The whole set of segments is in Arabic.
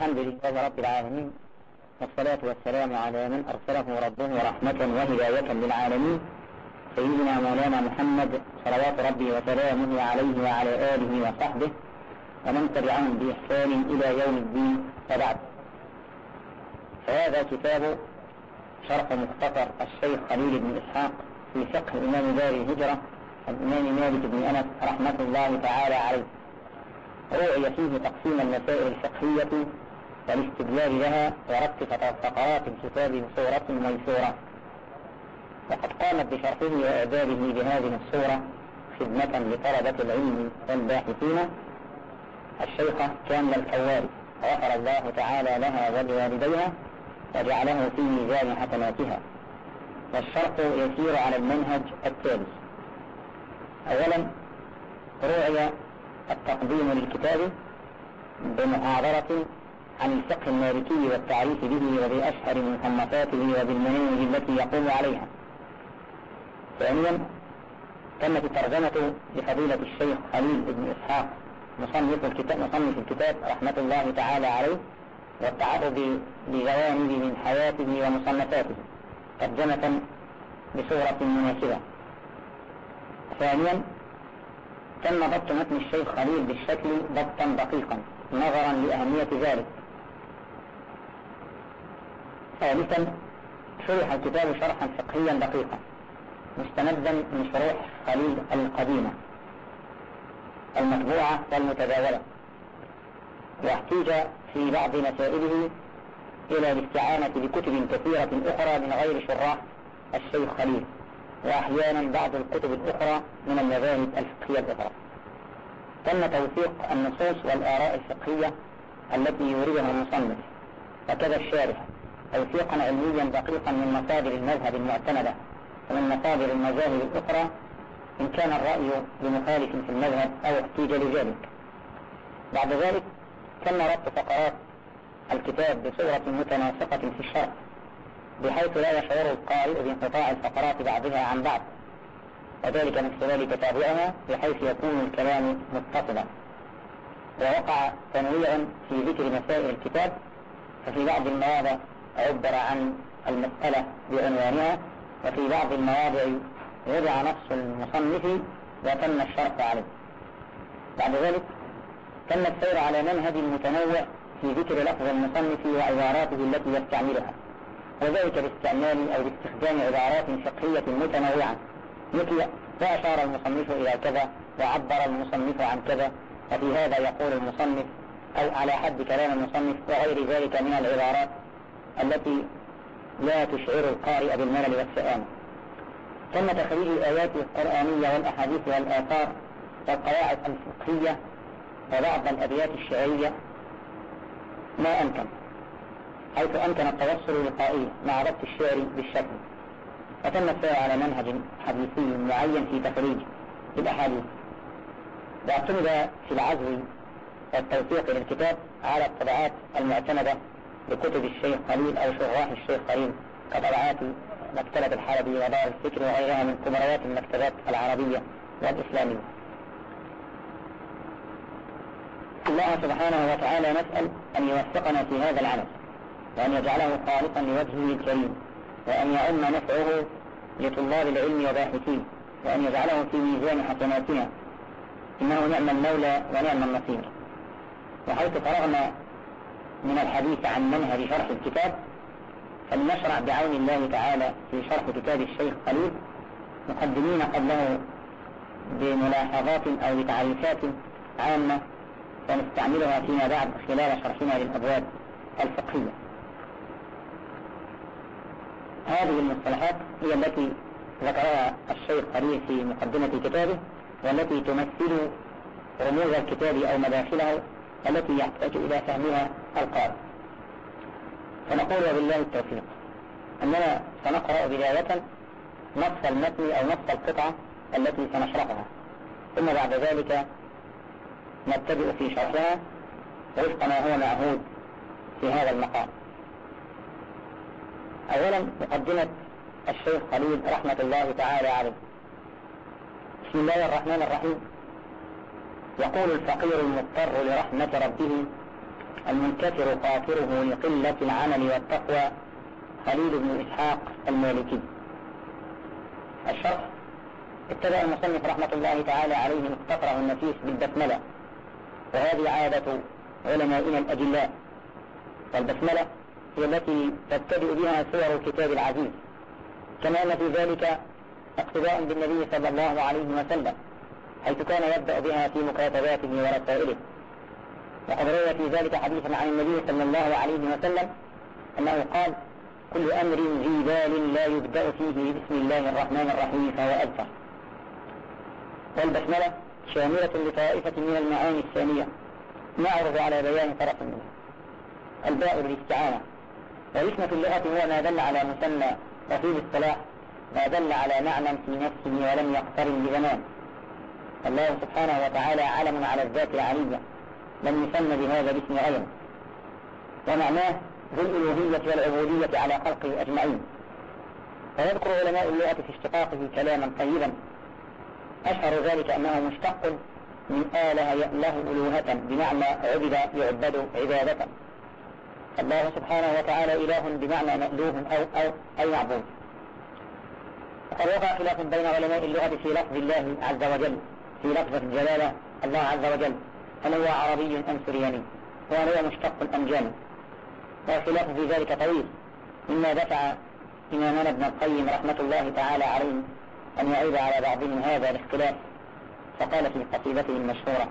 الحمد لله رب العالمين والصلاة والسلام على من أرسله ربه رحمة وهداية للعالمين سيدنا مولانا محمد صلوات ربي وسلامه عليه وعلى آله وصحبه ومن تبعهم بإحسان إلى يوم الدين وبعد. فهذا كتاب شرح مختصر الشيخ خليل بن إسحاق في فقه إمام دار الهجرة الإمام مالك بن أنس رحمة الله تعالى عليه. روعي فيه تقسيم المسائل الفقهية والاستدلال لها وربط فقرات الكتاب بصورة ميسورة. وقد قامت بشرحه وإعداده بهذه الصورة خدمة لطلبة العلم والباحثين. الشيخة كاملة الكواري غفر الله تعالى لها ولوالديها وجعله في ميزان حسناتها. والشرح يسير على المنهج التالي أولا روعي التقديم للكتاب بمحاضرة عن الفقه المالكي والتعريف به وبأشهر مصنفاته وبالمناهج التي يقوم عليها. ثانيا تمت الترجمة لفضيلة الشيخ خليل بن إسحاق مصنف الكتاب, مصنف الكتاب رحمة الله تعالى عليه والتعرض لجوانب من حياته ومصنفاته ترجمة بصورة مناسبة. ثانيا تم ضبط متن الشيخ خليل بالشكل ضبطا دقيقا نظرا لأهمية ذلك. ثالثا شرح الكتاب شرحا فقهيا دقيقا مستمدا من شروح خليل القديمة المطبوعة والمتداولة واحتيج في بعض مسائله إلى الاستعانة بكتب كثيرة أخرى من غير شراح الشيخ خليل وأحيانا بعض الكتب الأخرى من المذاهب الفقهية الأخرى. تم توثيق النصوص والآراء الفقهية التي يوردها المصنف وكذا الشارح. توثيقا علميا دقيقا من مصادر المذهب المعتمدة ومن مصادر المذاهب الأخرى إن كان الرأي بمخالف في المذهب أو احتيج لذلك. بعد ذلك تم ربط فقرات الكتاب بصورة متناسقة في الشرح بحيث لا يشعر القارئ بانقطاع الفقرات بعضها عن بعض وذلك من خلال تتابعها بحيث يكون الكلام متصلا. ووقع تنويع في ذكر مسائل الكتاب ففي بعض المواضع عبر عن المسألة بعنوانها وفي بعض المواضع وضع نص المصنف وتم الشرح عليه. بعد ذلك تم السير على منهج متنوع في ذكر لفظ المصنف وعباراته التي يستعملها وذلك باستعمال أو باستخدام عبارات فقهية متنوعة مثل وأشار المصنف إلى كذا وعبر المصنف عن كذا وفي هذا يقول المصنف أو على حد كلام المصنف وغير ذلك من العبارات التي لا تشعر القارئ بالملل والسآمة ثم تخريج الآيات القرآنية والأحاديث والآثار والقواعد الفقهية وبعض الأبيات الشعرية ما أمكن حيث أمكن التوصل لقائية مع ربط الشعر بالشكل. وتم السير على منهج حديثي معين في تخريج الأحاديث. واعتمد في العزو والتوثيق للكتاب على الطبعات المعتمدة لكتب الشيخ خليل أو شراح الشيخ خليل كطبعات مكتبة الحربي ودار الفكر وغيرها من كبريات المكتبات العربية والإسلامية. الله سبحانه وتعالى نسأل أن يوفقنا في هذا العمل وأن يجعله خالصا لوجهه الكريم وأن يعم نفعه لطلاب العلم وباحثيه وأن يجعله في ميزان حسناتنا. إنه نعم المولى ونعم النصير وحيث فرغنا من الحديث عن منهج شرح الكتاب فلنشرع بعون الله تعالى في شرح كتاب الشيخ خليل مقدمين قبله بملاحظات أو بتعريفات عامة ونستعملها فيما بعد خلال شرحنا للأبواب الفقهية. هذه المصطلحات هي التي ذكرها الشيخ خليل في مقدمة كتابه والتي تمثل رموز الكتاب أو مداخله التي يحتاج إلى فهمها القارئ فنقول وبالله التوفيق. أننا سنقرأ بداية نص المتن أو نص القطعة التي سنشرحها. ثم بعد ذلك نبتدئ في شرحها وفق ما هو معهود في هذا المقام. أولا مقدمة الشيخ خليل رحمة الله تعالى عليه. بسم الله الرحمن الرحيم. يقول الفقير المضطر لرحمة ربه المنكسر قاطره لقلة العمل والتقوى خليل بن إسحاق المالكي. الشرح. اتبع المصنف رحمة الله تعالى عليه مختصره النفيس بالبسملة. وهذه عادة علمائنا الأجلاء. والبسملة هي التي تبتدئ بها سور الكتاب العزيز. كما أن في ذلك اقتداء بالنبي صلى الله عليه وسلم. حيث كان يبدأ بها في مكاتباته ورسائله وقد روي في ذلك حديثا عن النبي صلى الله عليه وسلم أنه قال كل أمر ذي بال لا يبدأ فيه بسم الله الرحمن الرحيم فهو أذكر والبسملة شاملة لطائفة من المعاني الثانية. نعرض على بيان طرف منها. الباء للاستعانة والاسم في اللغة هو ما دل على مسمى وفي الاصطلاح ما دل على معنى في نفسه ولم يقترن بزمان. الله سبحانه وتعالى علم على الذات العلية لم يسمى بهذا الاسم أيضا ومعناه ذو الألوهية والعبودية على خلقه أجمعين. ويذكر علماء اللغة في اشتقاقه كلاما طيبا. أشهر ذلك أنه مشتق من آله له ألوهة بمعنى عبد يعبد عبادة. الله سبحانه وتعالى إله بمعنى مألوه أو, أو, أو معبود. وقد وقع خلاف بين علماء اللغة في لفظ الله عز وجل. في لفظة الجلالة الله عز وجل هل هو عربي أم سرياني وهل هو مشتق أم جامد والخلاف في ذلك طويل مما دفع إمامنا ابن القيم رحمة الله تعالى عليه أن يعيب على بعضهم هذا الاختلاف فقال في قصيدته المشهورة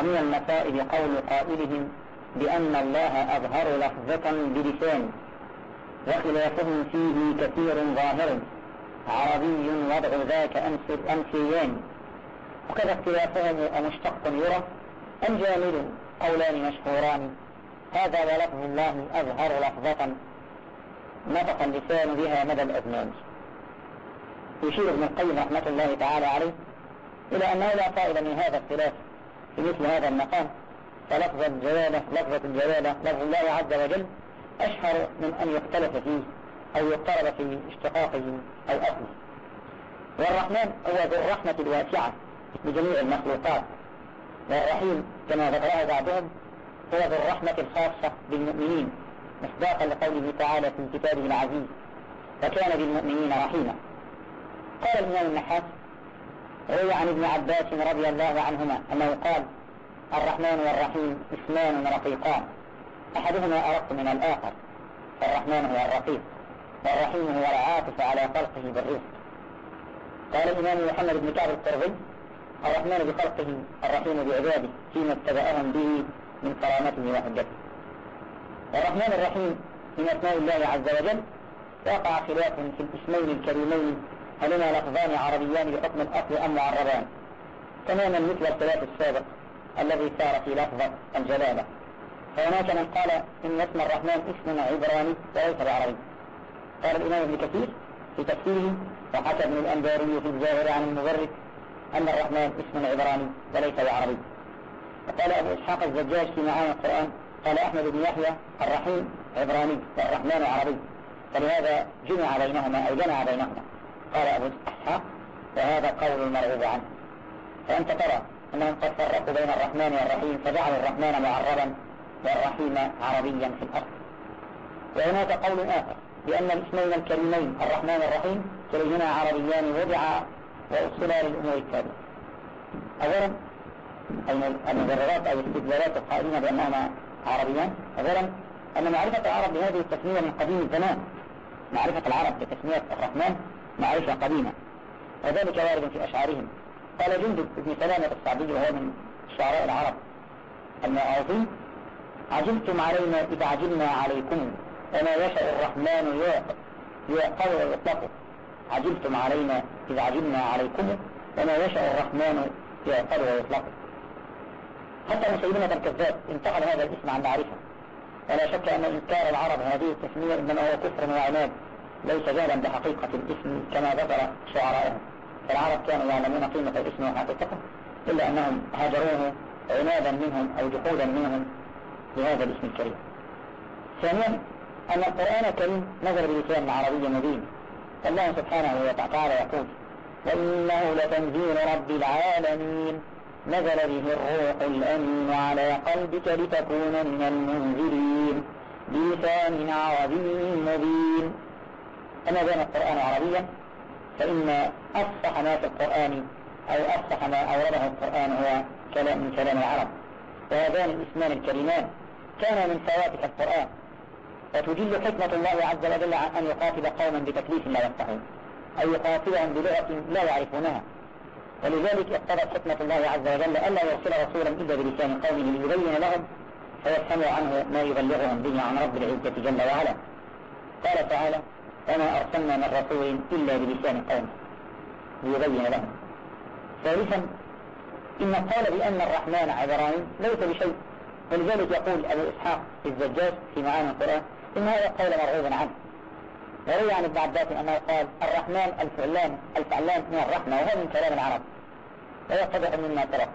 ومن المصائب قول قائلهم بأن الله أظهر لفظة بلسان وخلافهم فيه كثير ظاهر عربي وضع ذاك أمسيان وكذا اختلافهم ومشتق يرى أم جامد قولان مشهوران؟ هذا ولفظ الله أظهر لفظة نطق اللسان بها مدى الأزمان يشير ابن القيم رحمة الله تعالى عليه إلى أنه لا فائدة من هذا الخلاف في مثل هذا المقام فلفظ الجلالة لفظة الجلالة لفظ الله عز وجل أشهر من أن يختلف فيه أو يضطرب في اشتقاقه أو أصله والرحمن هو ذو الرحمة الواسعة. بجميع المخلوقات. والرحيم كما ذكره بعضهم هو ذو الرحمة الخاصة بالمؤمنين مصداقا لقوله تعالى في كتابه العزيز وكان بالمؤمنين رحيما قال الإمام النحاس روي عن ابن عباس رضي الله عنهما أنه قال الرحمن والرحيم اسمان رقيقان أحدهما أرق من الآخر فالرحمن هو الرقيق والرحيم هو العاطف على خلقه بالرزق قال الإمام محمد بن كعب القرظي الرحمن بخلقه الرحيم بعباده فيما اتبعهم به من كرامته وحجته الرحمن الرحيم من أسماء الله عز وجل وقع خلاف في الاسمين الكريمين هلما لفظان عربيان بحكم الأصل أم معربان؟ تماما مثل الثلاث السابق الذي سار في لفظة الجلالة. فهناك من قال إن اسم الرحمن اسم عبراني وليس بعربي. قال الإمام ابن كثير في تفسيره وحكى ابن الأنباري في الزاهر عن المبرد أن الرحمن اسم عبراني وليس بعربي. وقال أبو إسحاق الزجاج في معاني القرآن قال أحمد بن يحيى الرحيم عبراني والرحمن عربي. فلهذا جمع بينهما أو جمع بينهما. قال أبو إسحاق وهذا قول المرغوب عنه. فأنت ترى أنهم قد فرقوا بين الرحمن والرحيم فجعلوا الرحمن معربا والرحيم عربيا في الأصل. وهناك قول آخر بأن الاسمين الكريمين الرحمن والرحيم كليهما عربيان وضعا وأصلا للأمور التالية أولا المبررات أو الاستدلالات القائلين بأنهما عربيان أولا أن معرفة العرب بهذه التسمية من قديم الزمان. معرفة العرب بتسمية الرحمن معرفة قديمة. وذلك وارد في أشعارهم. قال جندب بن سلامة الصعبي وهو من شعراء العرب المعاصين عجلتم علينا إذا عجلنا عليكم وما يشاء الرحمن يعقل ويطلق عجلتم علينا إذا عجلنا عليكم وما يشاء الرحمن يعقل ويطلق. حتى مسيلمة الكذاب انتقل هذا الاسم عن معرفة. ولا شك أن إنكار العرب هذه التسمية إنما هو كفر وعناد ليس جهلا بحقيقة الاسم كما ذكر شعرائهم. فالعرب كانوا يعلمون قيمة الاسم وحقيقته إلا أنهم هاجروه عنادا منهم أو جحودا منهم لهذا الاسم الكريم. ثانيا أن القرآن الكريم نزل بلسان عربي مبين. الله سبحانه وتعالى يقول وإنه لتنزيل رب العالمين نزل به الروح الأمين على قلبك لتكون من المنذرين بلسان عربي مبين. أما كان القرآن عربيا فإن أفصح ما في القرآن أو أفصح ما أورده القرآن هو كلام من كلام العرب. وهذان الاسمان الكريمان كان من فواتح القرآن. وتجل حكمة الله عز وجل عن أن يقاتل قوما بتكليف لا يفتحون أو يقاتلهم بلغة لا يعرفونها. ولذلك اقتضت حكمة الله عز وجل ألا يرسل رسولا إلا بلسان قومه ليبين لهم فيفهموا عنه ما يبلغهم به عن رب العزة جل وعلا. قال تعالى وما أرسلنا من رسول إلا بلسان قومه ليبين لهم. ثالثا إن قال بأن الرحمن عبراني ليس بشيء. ولذلك يقول أبو إسحاق الزجاج في معاني القرآن إن هذا القول مرغوب عنه. وروي عن ابن عباس أنه قال الرحمن الفعلان الفعلان من الرحمة وهو من كلام العرب. ويتضح مما ترك.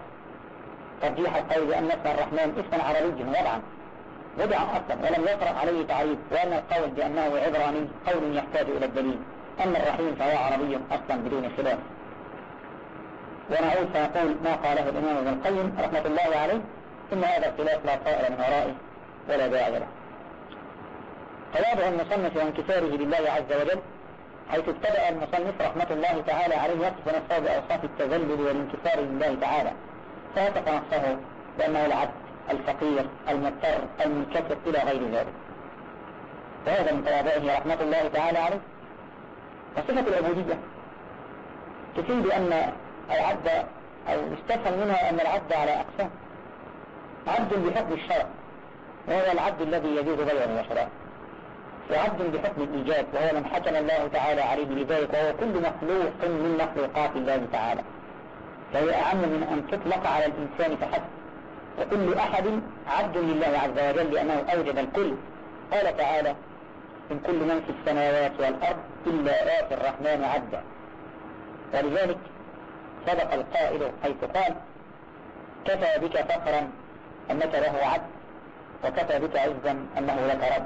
ترجيح القول بأن اسم الرحمن اسم عربي وضعا وضع أصلا ولم يطرق عليه تعريف وأن القول بأنه عبراني قول يحتاج إلى الدليل. أما الرحيم فهو عربي أصلا بدون خلاف. ونعود فنقول ما قاله الإمام ابن القيم رحمة الله عليه إن هذا الخلاف لا طائر من ورائه ولا داعي له. تواضع المصنف وانكساره لله عز وجل حيث ابتدأ المصنف رحمة الله تعالى عليه يصف نفسه بأوصاف التذلل والانكسار لله تعالى. فوصف نفسه بأنه العبد الفقير المضطر المنكسر إلى غير ذلك. وهذا من تواضعه رحمة الله تعالى عليه. وصفة العبودية. تفيد أن العبد أو يستفهم منها أن العبد على أقسام. عبد بحكم الشرع. وهو العبد الذي يجوز بيعه وشراءه. وعبد بحكم الإيجاب وهو من حكم الله تعالى عليه بذلك وهو كل مخلوق من مخلوقات الله تعالى. فهي أعم من أن تطلق على الإنسان فحسب وكل أحد عبد لله عز وجل لأنه أوجد الكل. قال تعالى إن كل من في السماوات والأرض إلا آت الرحمن عبدا ولذلك صدق القائل حيث قال كفى بك فخرا أنك له عبد وكفى بك عزا أنه لك رب.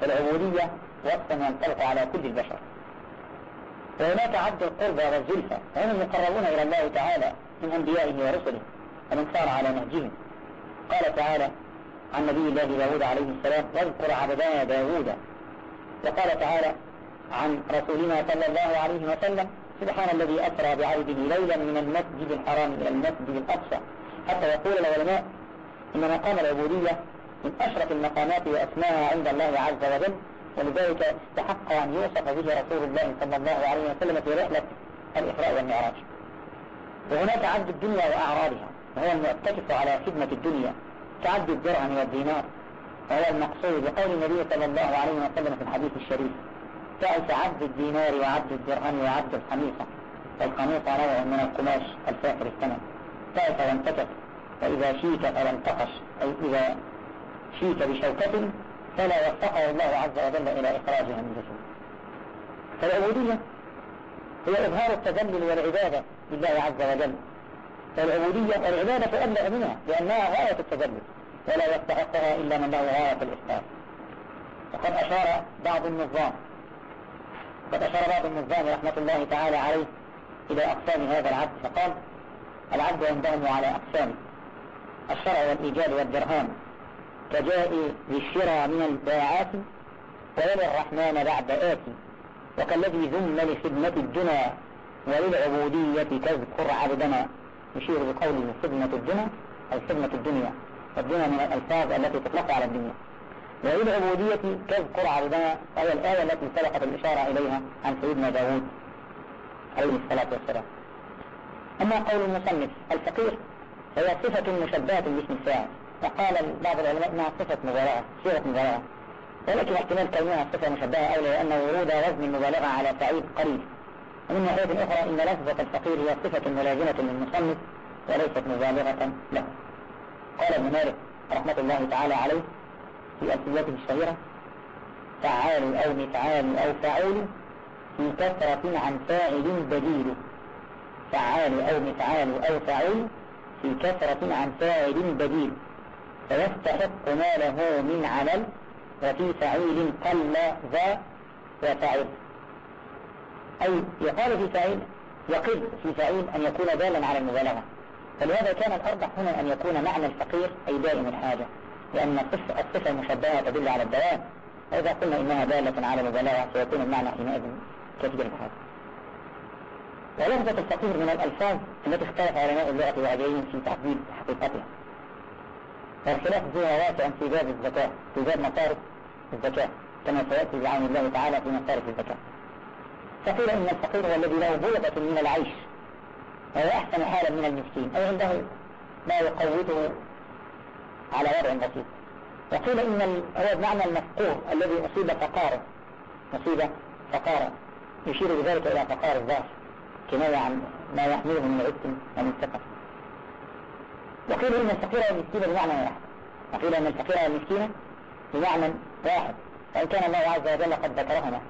فالعبودية وصف ينطلق على كل البشر. وهناك عبد القربى والزلفى وهم المقربون إلى الله تعالى من أنبيائه ورسله سار على نهجهم. قال تعالى عن نبي الله داود عليه السلام واذكر عبدنا داود وقال تعالى عن رسولنا صلى الله عليه وسلم سبحان الذي أسرى بعبده ليلا من المسجد الحرام إلى المسجد الأقصى حتى يقول العلماء إن مقام العبودية من أشرف المقامات وأسماها عند الله عز وجل ولذلك استحق أن يوصف به رسول الله صلى الله عليه وسلم في رحلة الإسراء والمعراج. وهناك عبد الدنيا وأعراضها وهو المعتكف على خدمة الدنيا كعبد الدرهم والدينار وهو المقصود بقول النبي صلى الله عليه وسلم في الحديث الشريف تعس عبد الدينار وعبد الدرهم وعبد الخميصة والخميصة نوع من القماش الفاخر الثمن. تعس وانتكف فإذا شيك فلا انتقش أي إذا شيك بشوكة فلا وفقه الله عز وجل إلى إخراجها من جسمه. فالعبودية هي إظهار التذلل والعبادة لله عز وجل. فالعبودية والعبادة أبلغ منها لأنها غاية التذلل ولا يستحقها إلا من له غاية الإسلام وقد أشار بعض النظام قد أشار بعض النظام رحمة الله تعالى عليه إلى أقسام هذا العبد فقال العبد عندهم على أقسام الشرع والإيجاد والدرهام كجاء للشرى من الباعات ويلي الرحمن بعد آتي وكالذي ذم لخدمة الدنا وللعبودية تذكر عبدنا. يشير بقوله خدمة الدنا أي خدمة الدنيا. والدنيا من الألفاظ التي تطلق على الدنيا. وللعبودية تذكر عبدنا وهي الآية التي سبقت الإشارة إليها عن سيدنا داود عليه الصلاة والسلام. أما قول المصنف الفقير فهي صفة مشبهة باسم الفاعل. وقال بعض العلماء إنها صفة مبالغة صيغة مبالغة. ولكن احتمال كونها صفة مشبهة أولى لأن ورود وزن المبالغة على سعيد قريب ومن ناحية أخرى إن لفظة الفقير هي صفة ملازمة للمصنف وليست مبالغة له. قال ابن مالك رحمة الله تعالى عليه في ألفيته الشهيرة فعال أو مفعال أو فعول في كثرة عن فاعل بديل. فعال أو مفعال أو فعول في كثرة عن فاعل بديل. فيستحق ما له من عمل وفي فعيل قل ذا وفعل. أي يقال في فعيل يقل في فعيل أن يكون دالا على المبالغة. فلهذا كان الأربح هنا أن يكون معنى الفقير أي دائم الحاجة لأن الصفة, المشبهة تدل على الدوام. وإذا قلنا إنها دالة على المبالغة سيكون المعنى حينئذ كثير الحاجة ولفظة الفقير من الألفاظ التي اختلف علماء اللغة الوهابيين في تحديد حقيقتها. والخلاف فيها واسع في باب الزكاة في باب مصارف الزكاة كما سيأتي بعون الله تعالى في مصارف الزكاة. فقيل إن الفقير هو الذي له بلغة من العيش وهو أحسن حالا من المسكين أي عنده ما يقوته على وضع بسيط. وقيل إن هو بمعنى المفقور الذي أصيب فقاره أصيب فقارا يشير بذلك إلى فقار الذات كناية عن ما يحمله من الاسم ومن الثقة وقيل إن الفقير والمسكين بمعنى واحد. وقيل إن الفقير والمسكين بمعنى واحد. وإن كان الله عز وجل قد ذكرهما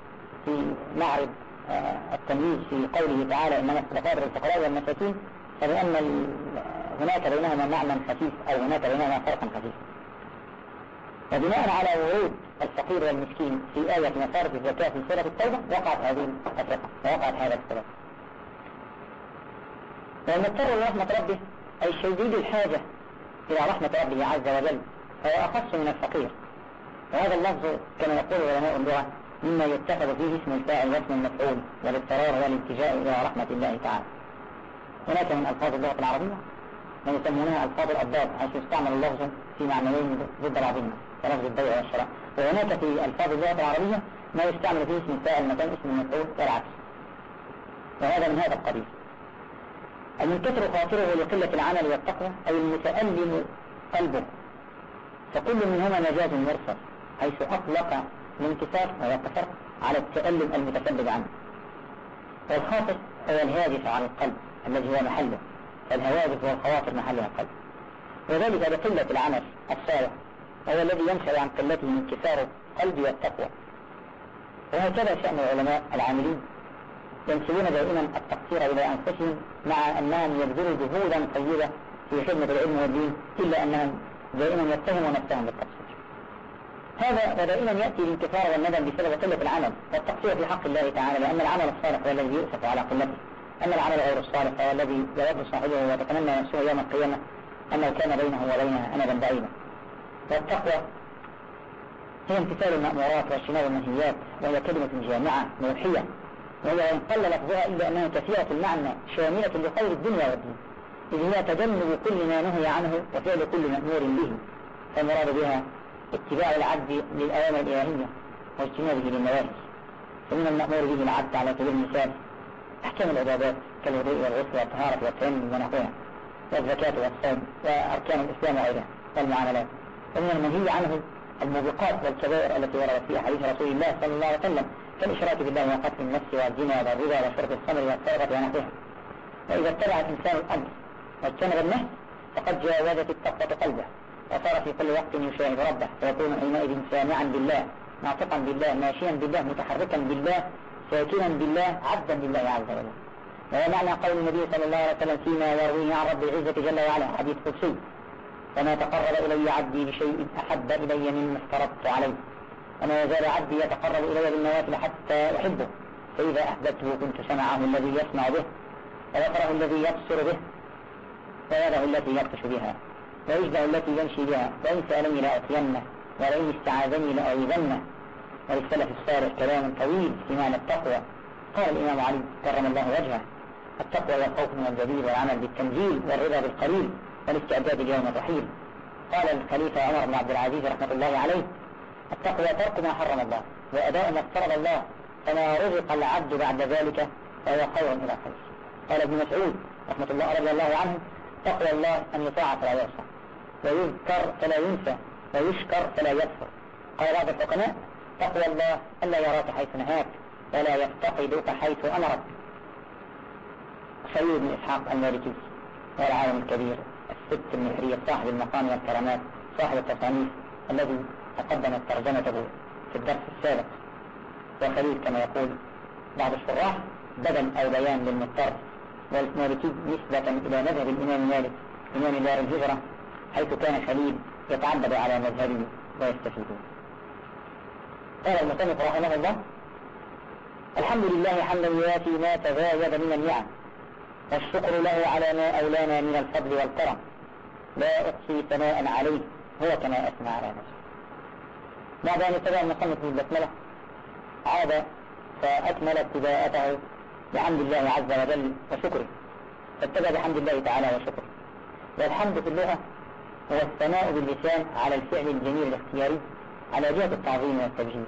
في معرض آه، التمييز في قوله تعالى إنما الصدقات للفقراء والمساكين فلأن هناك بينهما معنى خفيف أو هناك بينهما فرق خفيف. وبناء على ورود الفقير والمسكين في آية مصارف الزكاة في سورة التوبة وقعت هذه التفرقة ووقعت هذا السبب. والمضطر لرحمة ربه أي شديد الحاجة إلى رحمة ربه عز وجل فهو أخص من الفقير. وهذا اللفظ كما يقول علماء اللغة مما يتخذ فيه اسم الفاعل واسم المفعول والاضطرار والالتجاء إلى رحمة الله تعالى. هناك من ألفاظ اللغة العربية ما يسمونها ألفاظ الأضداد حيث يستعمل اللفظ في معنيين ضد بعضهما كلفظ البيع والشراء. وهناك في ألفاظ اللغة العربية ما يستعمل فيه اسم الفاعل مكان اسم المفعول والعكس وهذا من هذا القبيل. المنكسر خاطره لقلة العمل والتقوى أي المتألم قلبه. فكل منهما مجاز مرسل حيث أطلق الانكسار ويقتصر على التألم المتسبب عنه. والخاطر هو الهاجس عن القلب الذي هو محله فالهواجس والخواطر محلها القلب. وذلك لقلة العمل الصالح وهو الذي ينشأ عن قلته انكسار القلب والتقوى. وهكذا شأن العلماء العاملين ينسبون دائما التقصير إلى أنفسهم مع أنهم يبذلوا جهودا طيبة في خدمة العلم والدين إلا أنهم دائما يتهموا نفسهم بالتقصير. هذا ودائما يأتي الانكسار والندم بسبب قلة العمل والتقصير في حق الله تعالى لأن العمل الصالح هو الذي يؤسف على قلته. أما العمل غير الصالح هو الذي يود صاحبه ويتمنى نفسه يوم القيامة أنه كان بينه وبينها أمدا بعيدا. والتقوى هي امتثال المأمورات واجتناب المنهيات وهي كلمة جامعة موحية وهي وإن قل لفظها إلا أنها كثيرة المعنى شاملة لخير الدنيا والدين. إذ هي تجنب كل ما نهي عنه وفعل كل مأمور به. فالمراد بها اتباع العبد للأوامر الإلهية واجتنابه للنواهي فمن المأمور به العبد على سبيل المثال أحكام العبادات كالوضوء والغسل والطهارة والتيمم ونحوها والزكاة والصوم وأركان الإسلام وغيرها والمعاملات. ومن المنهي عنه الموبقات والكبائر التي وردت في حديث رسول الله صلى الله عليه وسلم كالإشراك بالله وقتل النفس والزنا والربا وشرب الخمر والسرقة ونحوها وإذا اتبع الإنسان الأمر واجتنب النهي فقد جاوزت التقوى قلبه وصار في كل وقت يشاهد ربه فيكون حينئذ سامعا بالله ناطقا بالله ماشيا بالله متحركا بالله ساكنا بالله عبدا لله عز وجل. وهو معنى قول النبي صلى الله عليه وسلم فيما يرويه عن رب العزة جل وعلا حديث قدسي وما تقرب إلي عبدي بشيء أحب إلي مما افترضت عليه. وما يزال عبدي يتقرب إلي بالنوافل حتى أحبه. فإذا أحببته كنت سمعه الذي يسمع به وبصره الذي يبصر به ويده التي يبطش بها ورجله التي يمشي بها. وإن سألني لأعطينه ولئن استعاذني لأعيذنه. وللسلف الصالح كلام طويل في معنى التقوى. قال الإمام علي كرم الله وجهه التقوى والخوف من الجليل والعمل بالتنزيل والرضا بالقليل والاستعداد ليوم الرحيل قال الخليفة عمر بن عبد العزيز رحمة الله عليه التقوى ترك ما حرم الله وأداء ما افترض الله فما رزق العبد بعد ذلك فهو خير إلى خير قال ابن مسعود رحمة الله رضي الله عنه تقوى الله أن يطاع فلا يعصى ويذكر فلا ينسى ويشكر فلا يكفر. قال بعض الحكماء تقوى الله ألا يراك حيث نهاك ولا يفتقدك حيث أمرك. سيد بن إسحاق المالكي والعالم الكبير الست المهرية صاحب المقام والكرامات صاحب التصانيف الذي تقدمت ترجمته في الدرس السابق. وخليل كما يقول بعض الشراح بدل أو بيان للمضطر والمالكي نسبة إلى مذهب الإمام مالك إمام دار الهجرة حيث كان خليل يتعبد على مذهبه ويستفيدون قال المصنف رحمه الله الحمد لله حمدا يوافي ما تزايد من النعم والشكر له على ما أولانا من الفضل والكرم. لا أحصي ثناء عليه هو كما أثنى على نفسه بعد أن اتبع المصنف بالبسملة عاد فأكمل ابتداءته بحمد الله عز وجل وشكره. فابتدى بحمد الله تعالى وشكره. والحمد في اللغة هو الثناء باللسان على الفعل الجميل الاختياري على جهة التعظيم والتبجيل.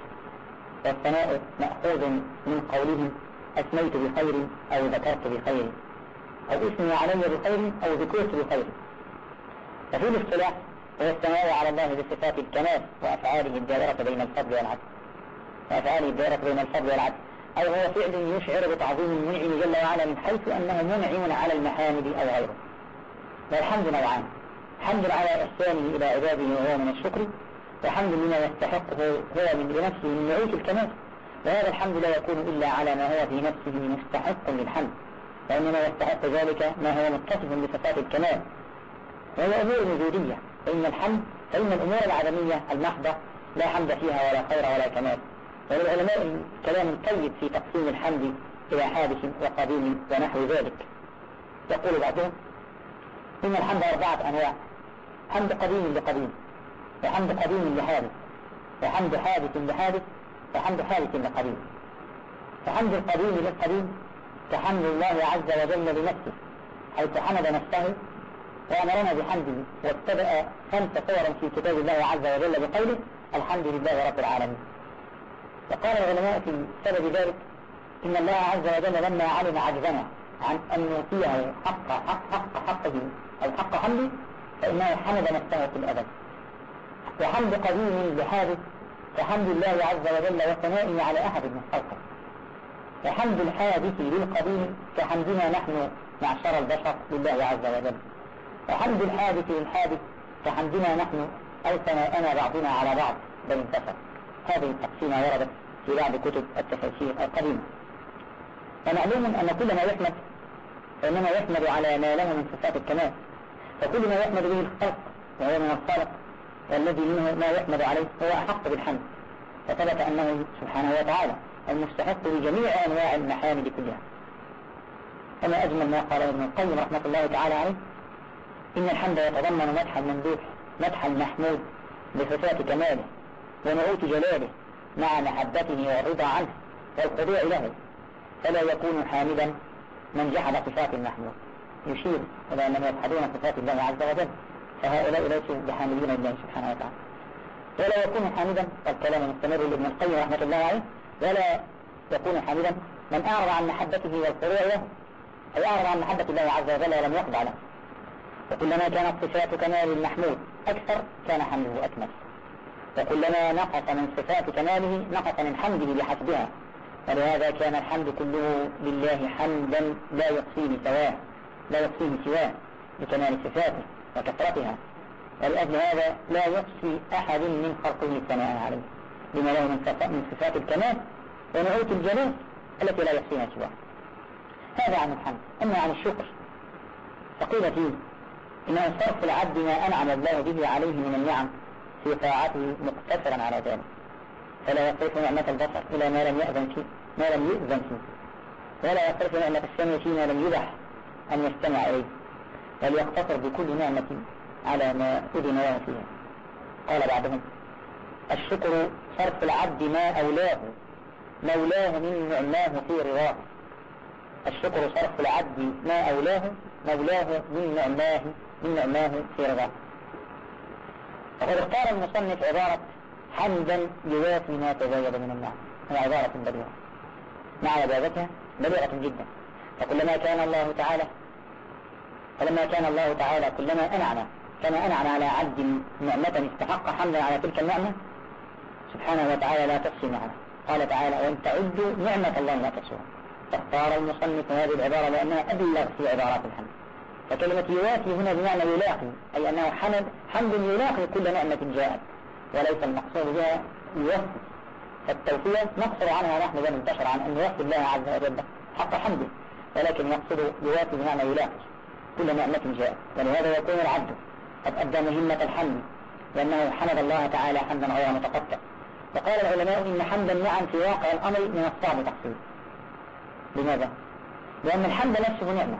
والثناء مأخوذ من قولهم أثنيت بخير أو ذكرت بخير أو اسمي علي بخير أو ذكرت بخير. وفي الاصطلاح الثناء على الله بصفات الكمال وأفعاله الدائرة بين الفضل والعدل. وأفعاله الدائرة بين الفضل والعدل. أو هو فعل يشعر بتعظيم المنعم جل وعلا من حيث أنه منعم على المحامد أو غيره. والحمد نوعان. حمد على إحسانه إلى عباده وهو من الشكر. وحمد لما يستحقه هو من لنفسه من نعوت الكمال. وهذا الحمد لا يكون إلا على ما هو في نفسه مستحق للحمد. وإنما يستحق ذلك ما هو متصف بصفات الكمال. وهي أمور وجودية. فإن الحمد فإن الأمور العدمية المحضة لا حمد فيها ولا خير ولا كمال. وللعلماء كلام طيب في تقسيم الحمد إلى حادث وقديم ونحو ذلك. يقول بعضهم إن الحمد أربعة أنواع. حمد قديم لقديم وحمد قديم لحادث وحمد حادث لحادث وحمد حادث لقديم. فحمد القديم للقديم كحمد الله عز وجل لنفسه حيث حمد نفسه وأمرنا بحمده وابتدأ خمس صورا في كتاب الله عز وجل بقوله الحمد لله رب العالمين. وقال العلماء في سبب ذلك إن الله عز وجل لما علم عجزنا عن أن نعطيه حق حق حق حقه أو حق حمده فإنه حمد نفسه في الأبد وحمد قديم بحادث كحمد الله عز وجل وثنائه على أحد من خلقه. وحمد الحادث للقديم كحمدنا نحن معشر البشر لله عز وجل. وحمد الحادث للحادث كحمدنا نحن أو ثناءنا بعضنا على بعض. بل انتفر هذه التقسيمة وردت في بعض كتب التفاسير القديمة. ومعلوم أن كل ما يحمد فإنما يحمد على ما له من صفات الكمال. فكل ما يحمد به الخلق وهو من الخالق والذي منه ما يحمد عليه هو أحق بالحمد. فثبت أنه سبحانه وتعالى المستحق لجميع أنواع المحامد كلها. وما أجمل ما قال ابن القيم رحمة الله تعالى عليه إن الحمد يتضمن مدح الممدوح مدح المحمود بصفات كماله ونعوت جلاله مع محبته والرضا عنه والخضوع له. فلا يكون حامدا من جحد صفات المحمود. يشير إلى أنهم يجحدون صفات الله عز وجل فهؤلاء ليسوا بحامدين لله سبحانه وتعالى. ولا يكون حامدا والكلام مستمر لابن القيم رحمة الله عليه ولا يكون حامدا من أعرض عن محبته والخضوع له. أي أعرض عن محبة الله عز وجل ولم يخضع له وكلما كانت صفات كمال المحمود أكثر كان حمده أكمل. وكلما نقص من صفات كماله نقص من حمده بحسبها. ولهذا كان الحمد كله لله حمدا لا يحصيه سواه لا يحصيه سواه لكمال صفاته وكثرتها. ولأجل هذا لا يحصي أحد من خلقه الثناء عليه. لما له من صفات الكمال ونعوت الجلال التي لا يحصيها سواه. هذا عن الحمد. أما عن الشكر فقيل فيه إنه صرف العبد ما أنعم الله به عليه من النعم في طاعته مقتصرا على ذلك. فلا يصرف نعمة البصر إلى ما لم يأذن فيه ما لم يؤذن فيه. ولا يصرف نعمة السمع فيما لم يبح أن يستمع إليه. بل يقتصر بكل نعمة على ما أذن له فيها. قال بعضهم الشكر صرف العبد ما أولاه مولاه من نعماه في رضاه. الشكر صرف العبد ما أولاه مولاه من نعماه نعماه في رضاه. وقد اختار المصنف عبارة حمدا يوافي ما تزايد من النعم هي عبارة بليغة مع لبابتها بليغة جدا. فكلما كان الله تعالى فلما كان الله تعالى كلما أنعم كما أنعم على عبد نعمة استحق حمدا على تلك النعمة سبحانه وتعالى لا تحصي نعمة قال تعالى وإن تعدوا نعمة الله لا تحصوها فاختار المصنف هذه العبارة لأنها أبلغ في عبارات الحمد. فكلمة يوافي هنا بمعنى يلاقي أي أنه حمد حمد يلاقي كل نعمة جاءت وليس المقصود بها يوفي. فالتوفية نقصر عنها نحن بني البشر عن أن يوفي الله عز وجل حق حمده ولكن يقصد يوافي بمعنى يلاقي كل نعمة جاءت. ولهذا يكون العبد قد أدى مهمة الحمد لأنه حمد الله تعالى حمدا غير متقطع. وقال العلماء إن حمد النعم في واقع الأمر من الصعب تحصيله لماذا؟ لأن الحمد نفسه نعمة.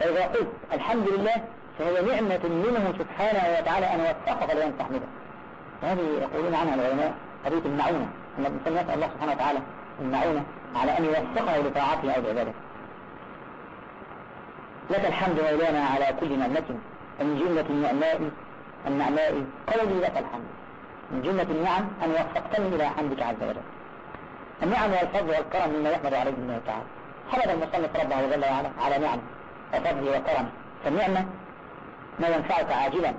فإذا قلت الحمد لله فهي نعمة منه سبحانه وتعالى أن وفقك لأن تحمده هذه يقولون عنها العلماء قضية المعونة. أن الإنسان يسأل الله سبحانه وتعالى المعونة على أن يوفقه لطاعته أو لعبادته. لك الحمد مولانا على كل نعمة. ومن جملة النعماء النعماء قولي لك الحمد. من جملة النعم أن وفقتني إلى حمدك عز وجل. النعم والفضل والكرم مما يحمد عليه الله تعالى حمد المصنف ربه جل وعلا على نعم وفضله وكرمه فالنعمة ما ينفعك عاجلا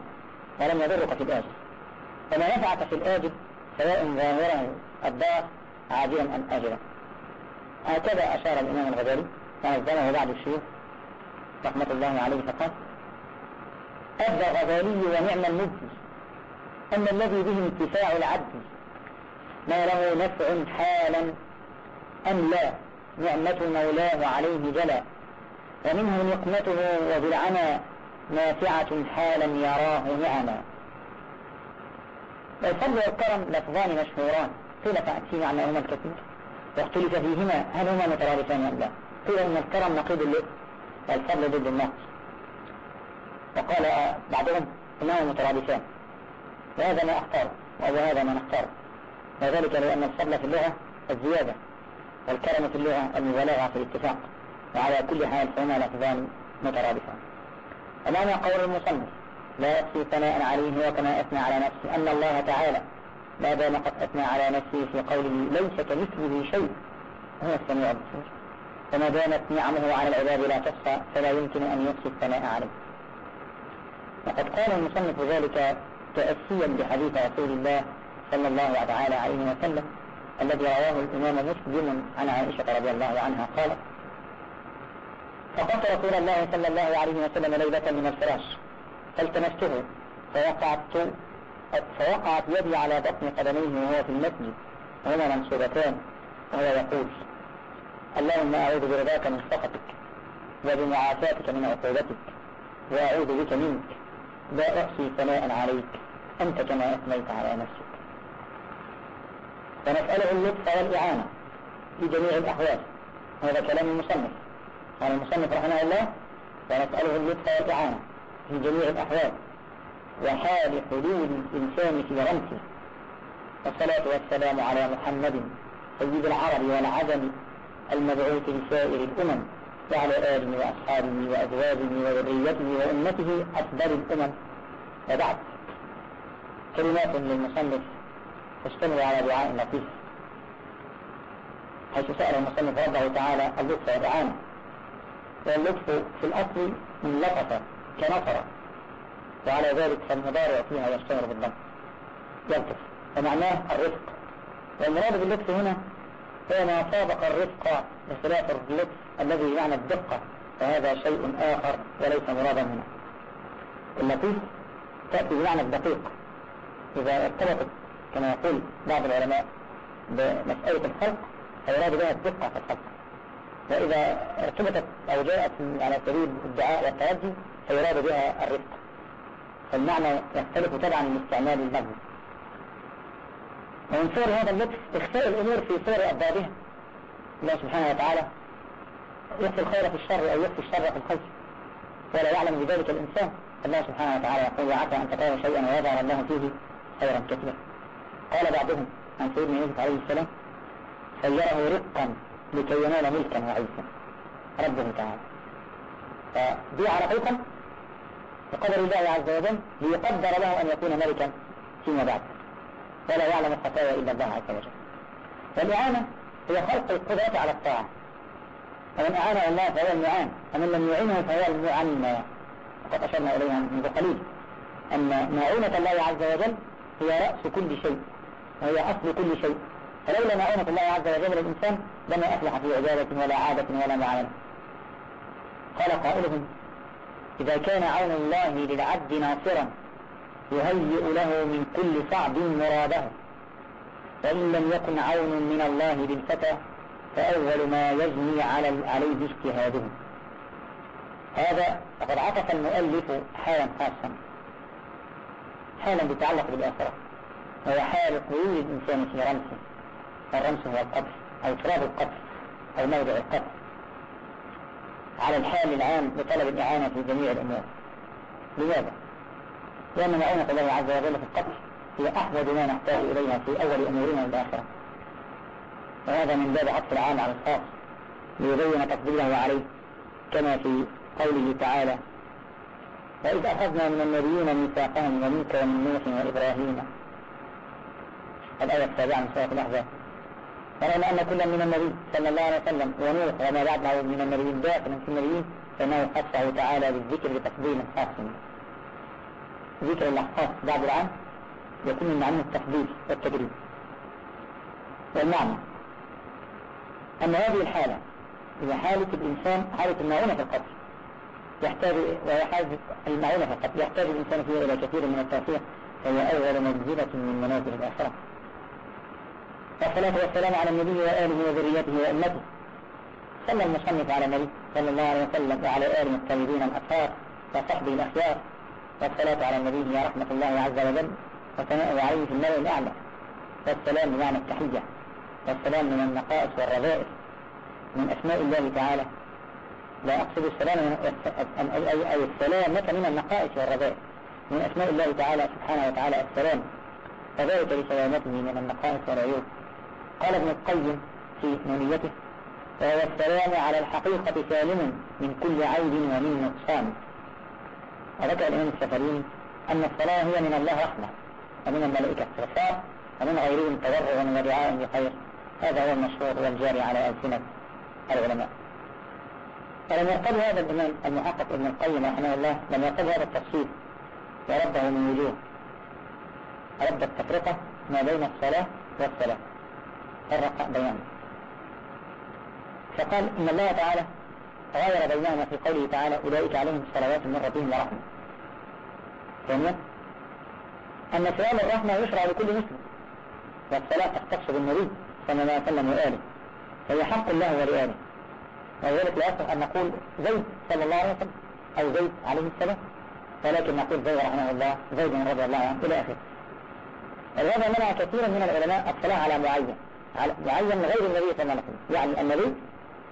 ولم يضرك في الآجل. وما نفعك في الآجل سواء ظاهرا الدار عاجلا أم آجلا. هكذا أشار الإمام الغزالي ونظمه بعض الشيوخ رحمة الله عليه فقال أبدى غزالي ونعم المبدي أن الذي به انتفاع العبد ما له نفع حالا أم لا نعمة مولاه عليه جلا ومنه نقمته وبالعمى نافعة حالا يراه نعما والفضل والكرم لفظان مشهوران. قيل فيه معناهما الكثير واختلف فيهما هل هما مترادفان أم لا. قيل إن الكرم نقيض اللؤم والفضل ضد النقص. وقال بعضهم إنهما مترادفان وهذا ما أختار وهذا ما نختار. وذلك لأن الفضل في اللغة الزيادة والكرم في اللغة المبالغة في الاتفاق. وعلى كل حال فهما لفظان مترادفان أمام قول المصنف لا يكفي ثناء عليه وكما أثنى على نفسه أن الله تعالى ما دام قد أثنى على نفسه في قوله ليس كمثله شيء هو السميع البصير. وما دامت نعمه على العباد لا تحصى فلا يمكن أن يحصي الثناء عليه. وقد قال المصنف ذلك تأسيا بحديث رسول الله صلى الله تعالى عليه وسلم الذي رواه الإمام مسلم عن عائشة رضي الله عنها قالت فقلت رسول الله صلى الله عليه وسلم ليلة من الفراش. فالتمسته. فوقعت فوقعت يدي على بطن قدميه وهو في المسجد. وهما منصوبتان. وهو يقول اللهم أعوذ برضاك من سخطك وبمعافاتك من عقوبتك وأعوذ بك منك. لا أحصي ثناء عليك. أنت كما أثنيت على نفسك. ونسأله اللطف والإعانة في جميع الأحوال. هذا كلام المصنف. قال المصنف رحمه الله ونسأله اللطف والإعانة في جميع الأحوال وحال حدود الإنسان في رمسه. والصلاة والسلام على محمد سيد العرب والعجم المبعوث لسائر الأمم وعلى آله وأصحابه وأزواجه وذريته وأمته أفضل الأمم. وبعد كلمات للمصنف تشتمل على دعاء لطيف حيث سأل المصنف ربه تعالى اللطف والإعانة واللطف في الأصل من لطف كنصر. وعلى ذلك فالمضارع فيها يشتهر بالضم يلطف. ومعناه الرفق. والمراد باللطف هنا هو ما سابق الرفق بخلاف اللطف الذي بمعنى الدقة. فهذا شيء آخر وليس مرادا هنا. اللطيف تأتي بمعنى الدقيق. إذا ارتبطت كما يقول بعض العلماء بمسألة الخلق فيراد بها الدقة في الخلق. وإذا ارتبطت أو جاءت على سبيل الدعاء والترجي فيراد بها الرفق. فالمعنى يختلف طبعا من استعمال اللفظ ومن صور هذا اللطف إخفاء الأمور في صور أبوابها. الله سبحانه وتعالى يخفي الخير في الشر أو يخفي الشر في الخير ولا يعلم بذلك الإنسان. الله سبحانه وتعالى يقول وعسى أن تكرهوا شيئا ويجعل الله فيه خيرا كثيرا. قال بعضهم عن سيدنا يوسف عليه السلام سيره رقا. لكي ينال ملكا وعزا ربه تعالى. فبيع رقيقا بقدر الله عز وجل ليقدر له أن يكون ملكا فيما بعد. ولا يعلم الخطايا إلا الله عز وجل. والإعانة هي خلق القدرة على الطاعة. ومن أعان الله فهو المعان. ومن لم يعنه فهو المعنى وقد أشرنا إليها منذ قليل. أن معونة الله عز وجل هي رأس كل شيء. وهي أصل كل شيء. فلولا معونة الله عز وجل للإنسان لما أفلح في عبادة ولا عادة ولا معاملة قال قائلهم إذا كان عون الله للعبد ناصرا يهيئ له من كل صعب مراده. وإن لم يكن عون من الله للفتى فأول ما يجني على عليه اجتهاده. هذا وقد عطف المؤلف حالا خاصا. حالا بيتعلق بالآخرة. وهو حال قيود الإنسان في رمسه الرمس هو القبر أو تراب القبر أو موضع القبر على الحال العام بطلب الإعانة في جميع الأمور. لماذا؟ لأن معونة الله عز وجل في القتل هي أحوج ما نحتاج إليها في أول أمورنا الآخرة وهذا من باب عطف العام على الخاص ليبين تفضيله عليه كما في قوله تعالى وإذ أخذنا من النبيين ميثاقهم ومنك ومن نوح وإبراهيم. الآية السابعة من سورة الأحزاب. ورغم أن كل من النبي صلى الله عليه وسلم ونوح وما بعده من النبيين داخل في النبيين فإنه خصه تعالى بالذكر بتفضيل خاص ذكر الأحقاف بعد العام يكون من معنى التفضيل والتجريب والمعنى. أن هذه الحالة هي حالة الإنسان حالة المعونة في القتل. يحتاج وهي حالة المعونة في القتل يحتاج الإنسان فيها إلى كثير من التوفيق فهي أول منزلة من منازل الآخرة. والصلاة والسلام على النبي وآله وذريته وأمته. صلى المصنف على النبي صلى الله عليه وسلم وعلى آله الطيبين الأطهار وصحبه الأخيار. والصلاة على النبي يا رحمة الله عز وجل. وثناء عليه في الملأ الأعلى. والسلام بمعنى التحية. والسلام من النقائص والرذائل. من أسماء الله تعالى. لا أقصد السلام أي, أي السلامة من النقائص والرذائل. من أسماء الله تعالى سبحانه وتعالى السلام. فذلك لسلامته من النقائص والعيوب. قال ابن القيم في نونيته وهو السلام على الحقيقة سالم من كل عيب ومن نقصان. وذكر الإمام السفرين أن الصلاة هي من الله رحمة ومن الملائكة استغفار ومن غيرهم تضرع ودعاء بخير هذا هو المشهور والجاري على ألسنة العلماء. فلم يرتب هذا الإمام المحقق ابن القيم رحمه الله لم يرتب هذا التفصيل ورده من وجوه. رد التفرقة ما بين الصلاة والصلاة فرق بينهم فقال إن الله تعالى غير بينهما في قوله تعالى أولئك عليهم صلوات من ربهم ورحمة. ثانيا أن سؤال الرحمة يشرع لكل مسلم والصلاة تختص بالنبي صلى الله عليه وسلم وآله. فهي حق الله ولآله. ولذلك لا يصح أن نقول زيد صلى الله عليه وسلم أو زيد عليه السلام ولكن نقول زيد رحمه الله زيد رضي الله عنه إلى آخره. ولهذا منع كثيرا من العلماء الصلاة على معين. معين غير النبي صلى الله عليه وسلم. يعني النبي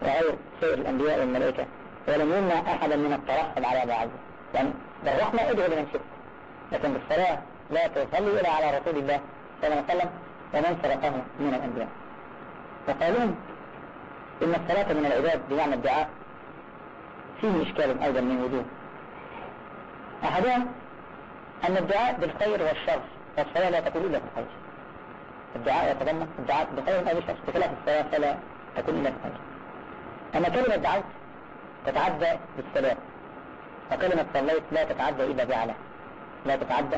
وغير سائر الأنبياء والملائكة. ولم يمنع أحدا من الترحل على معين يعني بالرحمة ادعو لمن شئت. لكن بالصلاة لا تصلي إلا على رسول الله صلى الله عليه وسلم ومن سبقه من الأنبياء. وقالون إن الصلاة من العباد بمعنى الدعاء فيه إشكال أيضا من وجوه. أحدها أن الدعاء بالخير والشر والصلاة لا تكون إلا في الخير الدعاء يتضمن الدعاء بخير أو بشر بخلاف الصلاة فلا تكون إلا الخير أما كلمة دعوت تتعدى بالسلام وكلمة صليت لا تتعدى إلا بعلى لا تتعدى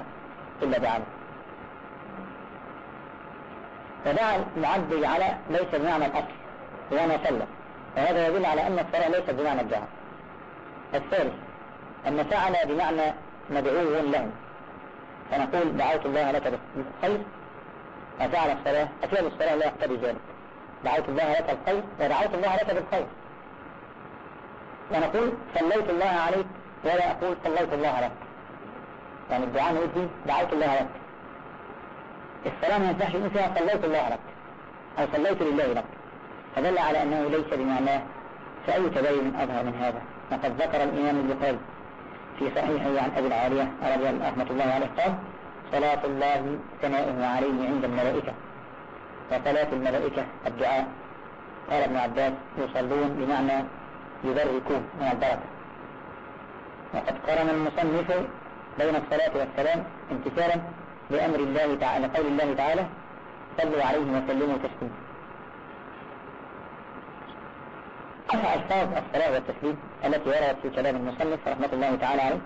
إلا بعلى. فدعا المعدي على ليس بمعنى الأصل بمعنى صلى. وهذا يدل على أن الصلاة ليست بمعنى الدعاء. الثالث أن فعل بمعنى مدعو له فنقول دعوت الله لك بالخير وفعل الصلاة أفعل الصلاة لا يقتضي ذلك. دعوت الله لك الخير ودعوت الله لك بالخير. ونقول صليت الله عليك ولا أقول صليت الله لك. يعني الدعاء نقول دعوت الله لك. الصلاة ما ينفعش يقول فيها صليت الله لك. أو صليت لله لك. فدل على أنه ليس بمعناه فأي تبين أظهر من هذا. وقد ذكر الإمام البخاري في صحيحه عن أبي العالية رضي الله رحمة الله عليه قال صلاة الله ثناؤه عليه عند الملائكة. وصلاة الملائكة الدعاء. قال ابن عباس يصلون بمعنى يبركون من البركة. وقد قرن المصنف بين الصلاة والسلام امتثالا لأمر الله تعالى قول الله تعالى صلوا عليه وسلموا تسليما. أرفع ألفاظ الصلاة والتسليم التي وردت في كلام المصنف رحمة الله تعالى عليه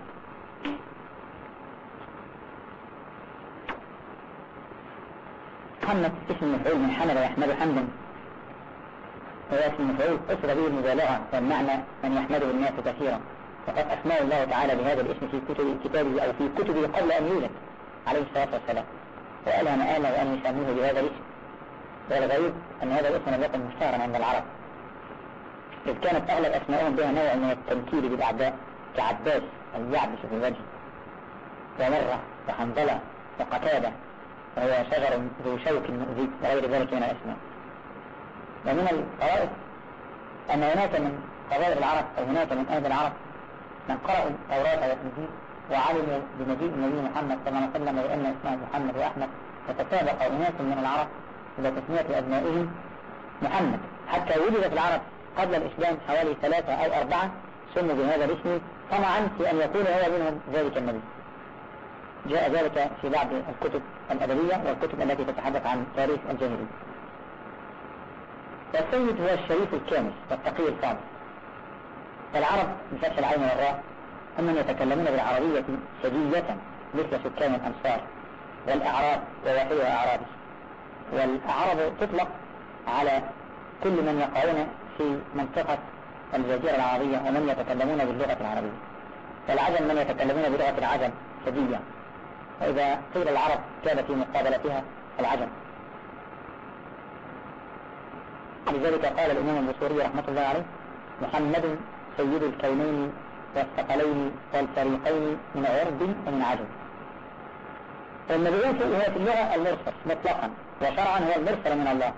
محمد اسم مفعول من حمد يحمد حمدا وهو اسم مفعول أسر به المبالغة والمعنى من يحمده الناس كثيرا. وقد أسماه الله تعالى بهذا الاسم في كتب كتابه أو في كتبه قبل أن يولد عليه الصلاة والسلام. وألهم آله وأن يسموه بهذا الاسم. والغريب أن هذا الاسم لم يكن مشتهرا عند العرب. إذ كانت أغلب أسمائهم بها نوع من التنكيل بالأعداء كعباس اليعبس في الوجه ومرة وحنظلة وقتادة وهو شجر ذو شوك مؤذي وغير ذلك من الأسماء. ومن الطوائف أن هناك من قبائل العرب أو هناك من أهل العرب من قرأوا التوراة والإنجيل وعلموا بمجيء النبي محمد صلى الله عليه وسلم وأن اسمه محمد وأحمد فتسابق أناس من العرب إلى تسمية أبنائهم محمد. حتى وجدت العرب قبل الإسلام حوالي ثلاثة أو أربعة سموا بهذا الاسم طمعا في أن يكون هو منهم ذلك النبي. جاء ذلك في بعض الكتب الأدبية والكتب التي تتحدث عن تاريخ الجاهلية. والسيد هو الشريف الكامل والتقي الصالح العرب بفتح العين والراء هم من يتكلمون بالعربية سجية مثل سكان الأمصار والأعراب ووحيها أعرابي والأعراب تطلق على كل من يقعون في منطقة الجزيرة العربية ومن يتكلمون باللغة العربية. والعجم من يتكلمون بلغة العجم سجية وإذا قيل العرب كان في مقابلتها العجم. لذلك قال الإمام البصوري رحمة الله عليه محمد سيد الكونين والثقلين والفريقين من عرب ومن عجم. والمبعوث هو في اللغة المرسل مطلقا وشرعا هو المرسل من الله.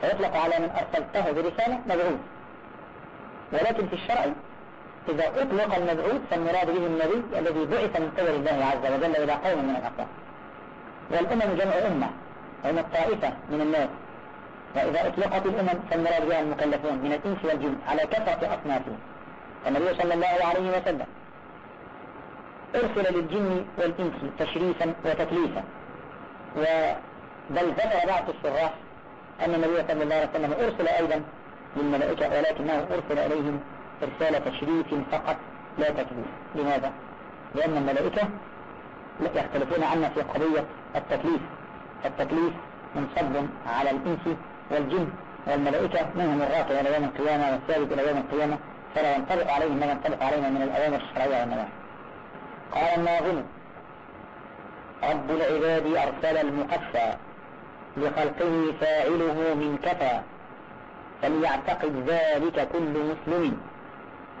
فيطلق على من أرسلته برسالة مبعوث. ولكن في الشرع إذا أطلق المبعوث فالمراد به النبي الذي بعث من قبل الله عز وجل إلى قوم من الأقوام والأمم جمع أمة وهم الطائفة من الناس. وإذا أطلقت الأمم فالمراد بها المكلفون من الإنس والجن على كثرة أصنافهم. النبي صلى الله عليه وسلم أرسل للجن والإنس تشريفا وتكليفا. بل ذكر بعض الشراح أن النبي صلى الله عليه وسلم أرسل أيضا للملائكة ولكنه أرسل إليهم إرسال تشريف فقط لا تكليف لماذا؟ لأن الملائكة يختلفون عنا في قضية التكليف. التكليف منصب على الإنس والجن والملائكة منهم الراقي إلى يوم القيامة والثابت إلى يوم القيامة فلا ينطبق عليهم ما ينطبق علينا من الأوامر الشرعية والنواهي قال الناظم رب العباد أرسل المقفى لخلقه فاعله من كفى فليعتقد ذلك كل مسلم.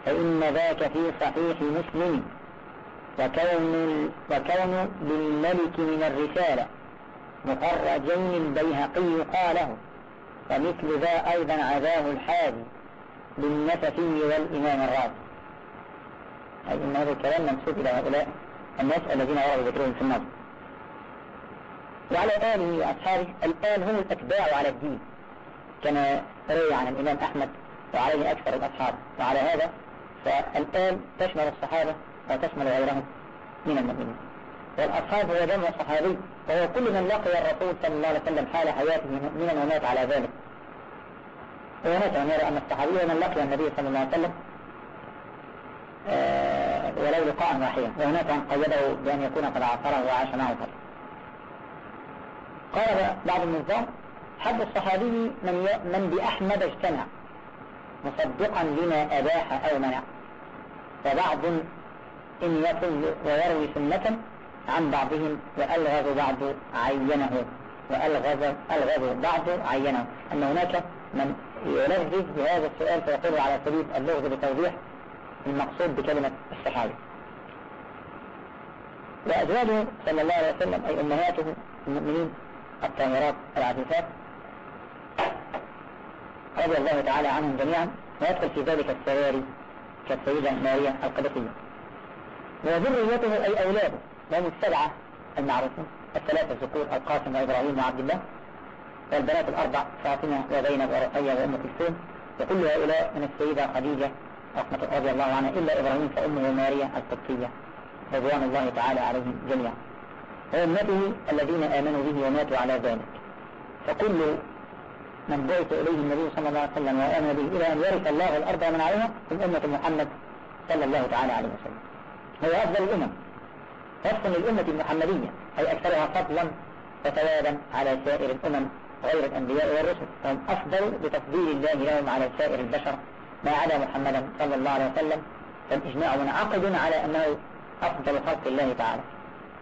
فإن ذاك في صحيح مسلم. وكون, وكون للملك من الرسالة مخرجين البيهقي قاله. ومثل ذا أيضا عذاه الحادي للنسفي والإمام الرازي أي أن هذا الكلام منسوب إلى هؤلاء الناس الذين وردوا ذكرهم في النظر وعلى آله وأصحابه الآن هم الأتباع على الدين كما روي عن الإمام أحمد وعليه أكثر الأصحاب. وعلى هذا فالآن تشمل الصحابة وتشمل غيرهم من المؤمنين. والأصحاب هو جمع صحابي وهو كل من لقي الرسول صلى الله عليه وسلم حال حياته مؤمنا ومات على ذلك. وهناك من يرى أن الصحابي من لقي النبي صلى الله عليه وسلم آه ولو لقاء واحدا وهناك من قيده بأن يكون قد عاصره وعاش معه. فترة قال بعض النظام حد الصحابي من, من بأحمد اجتمع مصدقا لما أباح أو منع. وبعض إن يكن ويروي سنة عن بعضهم وألغز بعض عينه وألغز ألغز بعض عينه. أن هناك من يلغز بهذا السؤال فيقول على سبيل اللغز بتوضيح المقصود بكلمة الصحابي وأزواجه صلى الله عليه وسلم أي أمهاته المؤمنين الطاهرات العفيفات رضي الله تعالى عنهم جميعا ويدخل في ذلك السواري كالسيدة ماريا القدسية وذريته أي أولاده وهم السبعة المعروفون الثلاثة الذكور القاسم وإبراهيم وعبد الله والبنات الأربع فاطمة وزينب ورقية وأم كلثوم. وكل هؤلاء من السيدة خديجة رحمة رضي الله عنها إلا إبراهيم فأمه ماريا القدسية رضوان الله تعالى عليهم جميعا. وأمته الذين آمنوا به وماتوا على ذلك. فكل من بعث إليه النبي صلى الله عليه وسلم وآمن به إلى أن يرث الله الأرض من عليها من أمة محمد صلى الله تعالى عليه وسلم. هو أفضل الأمم. وصف للأمة المحمدية أي أكثرها فضلا وثوابا على سائر الأمم غير الأنبياء والرسل. هم أفضل بتفضيل الله لهم على سائر البشر. ما عدا محمدا صلى الله عليه وسلم. فالإجماع منعقد على أنه أفضل خلق الله تعالى.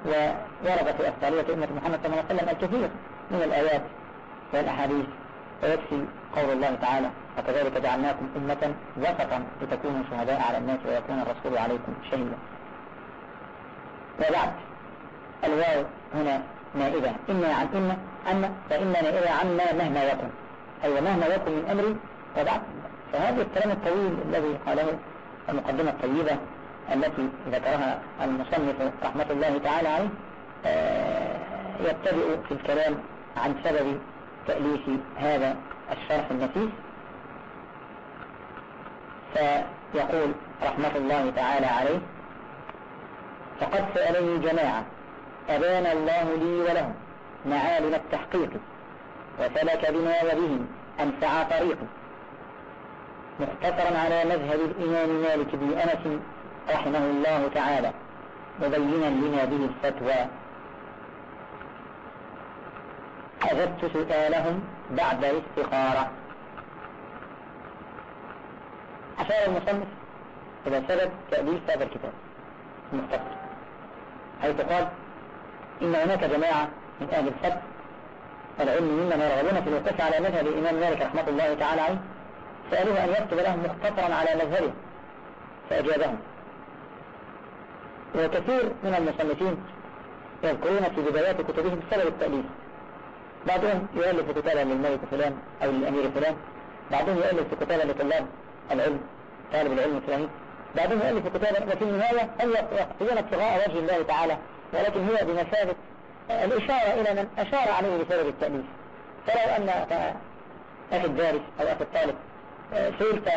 وورد في أفضلية أمة محمد صلى الله عليه وسلم الكثير من الآيات والأحاديث. ويكفي قول الله تعالى وكذلك جعلناكم أمة وسطا لتكونوا شهداء على الناس ويكون الرسول عليكم شهيدا. وبعد الواو هنا نائبة إما عن إما أما فإن نائبة عما مهما يكن. أي مهما يكن من أمري وبعد. فهذا الكلام الطويل الذي قاله المقدمة الطيبة التي ذكرها المصنف رحمة الله تعالى عليه آه، يبتدئ في الكلام عن سبب تأليف هذا الشرح النفيس. فيقول رحمة الله تعالى عليه فقد سألني جماعة أبان الله لي ولهم معالم التحقيق وسلك بنا وبهم أنفع طريقي. مختصرا على مذهب الإمام مالك بن أنس رحمه الله تعالى مبينا لما به الفتوى أجبت سؤالهم بعد الاستخارة. أشار المصنف إلى سبب تأليف هذا الكتاب. المختصر حيث قال إن هناك جماعة من أهل الفقه والعلم ممن يرغبون في الوقوف على مذهب الإمام مالك رحمة الله تعالى عليه سألوه أن يكتب لهم مختصرا على مذهبه فأجابهم. وكثير من المصنفين يذكرون في بدايات كتبهم سبب التأليف بعضهم يؤلف كتابا للملك فلان أو للأمير فلان. بعضهم يؤلف كتابا لطلاب العلم طالب العلم الفلاني. بعضهم يؤلف كتابا وفي النهاية هم يقصدون ابتغاء وجه الله تعالى ولكن هي بمثابة الإشارة إلى من أشار عليه بسبب التأليف فلو أن أخي الدارس أو أخي الطالب سئلت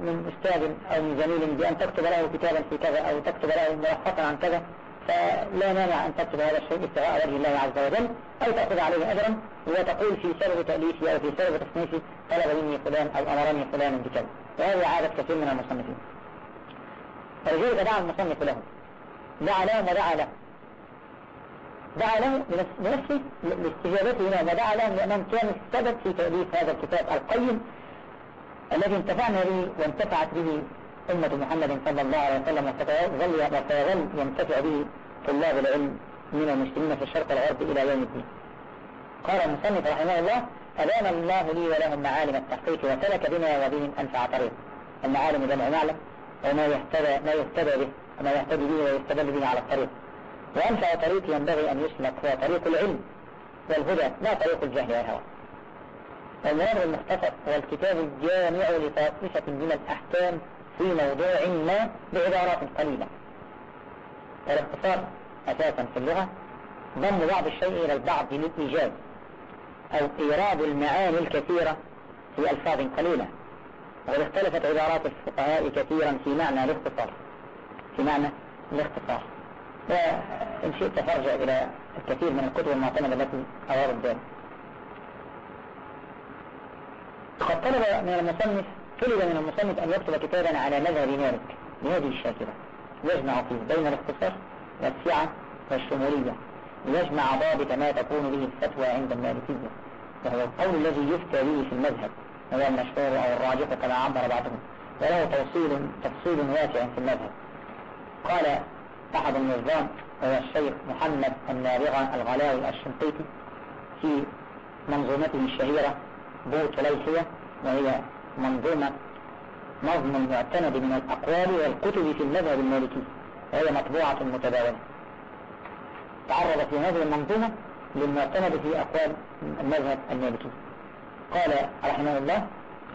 من أستاذ أو من زميل بأن تكتب له كتابا في كذا أو تكتب له ملخصا عن كذا فلا مانع أن تكتب هذا الشيء ابتغاء وجه الله عز وجل أو تأخذ عليه أجرا وتقول في سبب تأليفي أو في سبب تصنيفي طلب مني فلان أو أمرني فلان بكذا. وهذه عادة كثير من المصنفين. فلذلك دعا المصنف له. دعا لهم ودعا له. دعا له بنفسه لاستجابته له ودعا لهم لأنهم كانوا السبب في تأليف هذا الكتاب القيم الذي انتفعنا به وانتفعت به أمة محمد صلى الله عليه وسلم وسيظل وسيظل ينتفع به طلاب العلم من المسلمين في الشرق الغرب إلى يوم الدين. قال المصنف رحمه الله أبان الله لي ولهم معالم التحقيق وسلك بنا وبهم أنفع طريق المعالم جمع معلم وما يهتدى ما يهتدى به وما يهتدي به ويستدل به على الطريق. وأنفع طريق ينبغي أن يسلك هو طريق العلم والهدى لا طريق الجهل والهوى. المراد المختصر هو الكتاب الجامع لطائفة من الأحكام في موضوع ما بعبارات قليلة. والاختصار أساسا في اللغة ضم بعض الشيء إلى البعض للإيجاز أو إيراد المعاني الكثيرة في ألفاظ قليلة. وقد اختلفت عبارات الفقهاء كثيرا في معنى الاختصار في معنى الاختصار وإن شئت فأرجع إلى الكثير من الكتب المعتمدة التي أرادت ذلك قد طلب من المصنف طلب من المصنف أن يكتب كتابا على مذهب مالك بهذه الشاكلة يجمع فيه بين الاختصار والسعة والشمولية. يجمع ضابط ما تكون به الفتوى عند المالكية. وهو القول الذي يفتى به في المذهب وهو المشهور أو الراجح كما عبر بعضهم. وله توصيل تفصيل واسع في المذهب. قال أحد النظام وهو الشيخ محمد النابغة الغلاوي الشنقيطي في منظومته الشهيرة بوت ليسية وهي منظومة نظم المعتمد من الأقوال والكتب في المذهب المالكي وهي مطبوعة متداولة. تعرض في هذه المنظومة للمعتمد في أقوال المذهب المالكي. قال رحمه الله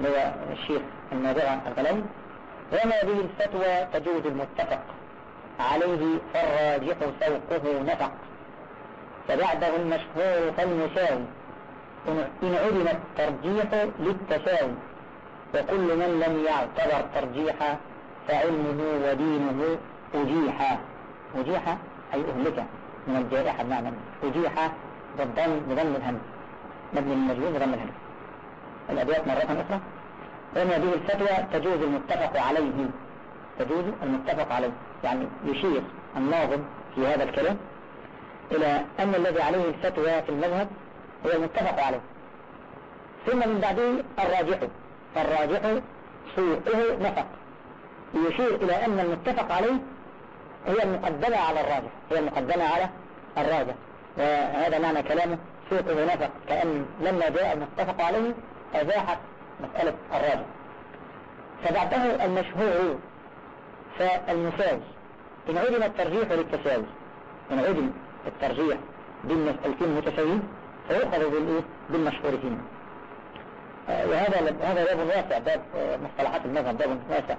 هو الشيخ النابغة الغلاني وما به الفتوى تجوز المتفق عليه فالراجح سوقه نفق. فبعده المشهور فالمساوي إن علم الترجيح للتساوي وكل من لم يعتبر ترجيحا فعلمه ودينه أجيحا. أجيحا أي أهلك من الجائحة بمعنى أجيحا بالضم بضم الهم. مبني المجهول بضم الهم. الأبيات مرة أخرى. وما به الفتوى تجوز المتفق عليه. تجوز المتفق عليه. يعني يشير الناظم في هذا الكلام إلى أن الذي عليه الفتوى في المذهب هو المتفق عليه. ثم من بعده الراجح. فالراجح سوقه نفق. يشير إلى أن المتفق عليه هي المقدمة على الراجح هي المقدمة على الراجح. وهذا معنى كلامه سوقه نفق. كأن لما جاء المتفق عليه أزاحت مسألة الراجح. فبعده المشهور فالمساوي. إن عدم الترجيح للتساوي إن عدم الترجيح بين مسألتين متساويين فيؤخذ بالإيه؟ بالمشهور فيهما وهذا هذا باب واسع باب مصطلحات المذهب باب واسع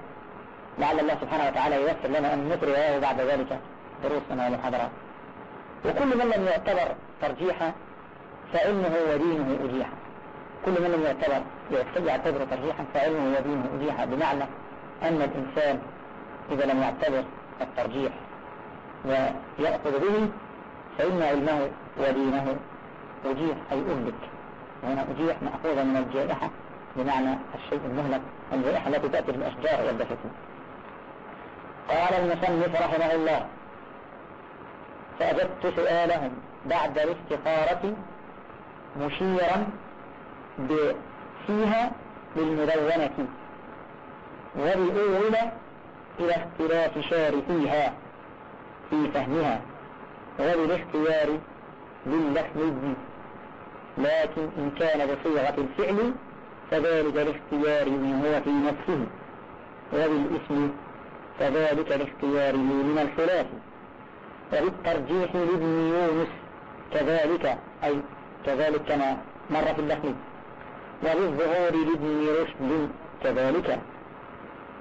لعل الله سبحانه وتعالى ييسر لنا أن نقرأ له بعد ذلك دروسنا ومحاضرات وكل من لم يعتبر ترجيحا فإنه ودينه أجيحا كل من لم يعتبر يعتبر ترجيحا فإنه ودينه أجيحا بمعنى أن الإنسان إذا لم يعتبر الترجيح ويأخذ به فإن علمه ودينه أجيح أي أهلك. وهنا أجيح مأخوذا من الجائحة بمعنى الشيء المهلك الجائحة التي تأتي بالأشجار والبساتين قال المصنف رحمه الله فأجبت سؤالهم بعد الاستخارة مشيرا فيها بالمدونة وبأول إلى اختلاف شارفيها في فهمها وبالاختيار باللفظ لكن إن كان بصيغة الفعل فذلك الاختيار هو في نفسه وبالاسم فذلك الاختيار من الخلاف. وبالترجيح لابن يونس كذلك أي كذلك كما مر في اللحم وبالظهور لابن رشد كذلك.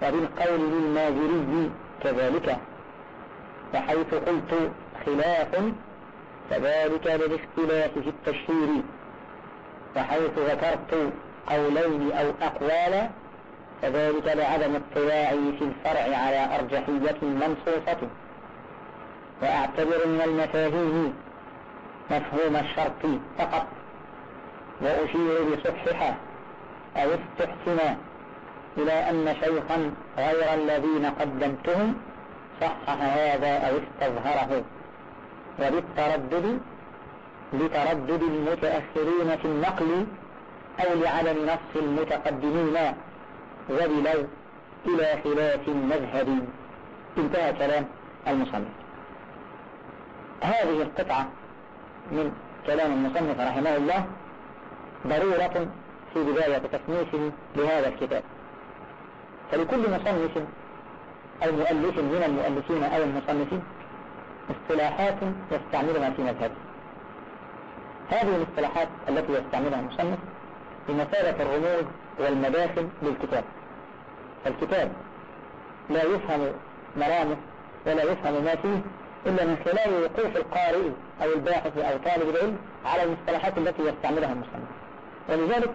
وبالقول للمازري كذلك. وحيث قلت خلاف فذلك للاختلاف في التشهير. وحيث ذكرت قولين أو أقوالا فذلك لعدم اطلاعي في الفرع على أرجحية منصوصة. وأعتبر من المفاهيم مفهوم الشرط فقط. وأشير بصححة أو استحسنا إلى أن شيخا غير الذين قدمتهم صحح هذا أو استظهره. وبالتردد لتردد المتأخرين في النقل أو لعدم نص المتقدمين وبلو إلى خلاف المذهب. انتهى كلام المصنف. هذه القطعة من كلام المصنف رحمه الله ضرورة في بداية تصنيفه لهذا الكتاب. فلكل مصنف أو مؤلف من المؤلفين أو المصنفين اصطلاحات يستعملها في مذهبه. هذه الاصطلاحات التي يستعملها المصنف بمثابة الرموز والمداخل للكتاب. فالكتاب لا يفهم مرامه ولا يفهم ما فيه إلا من خلال وقوف القارئ أو الباحث أو طالب العلم على المصطلحات التي يستعملها المصنف. ولذلك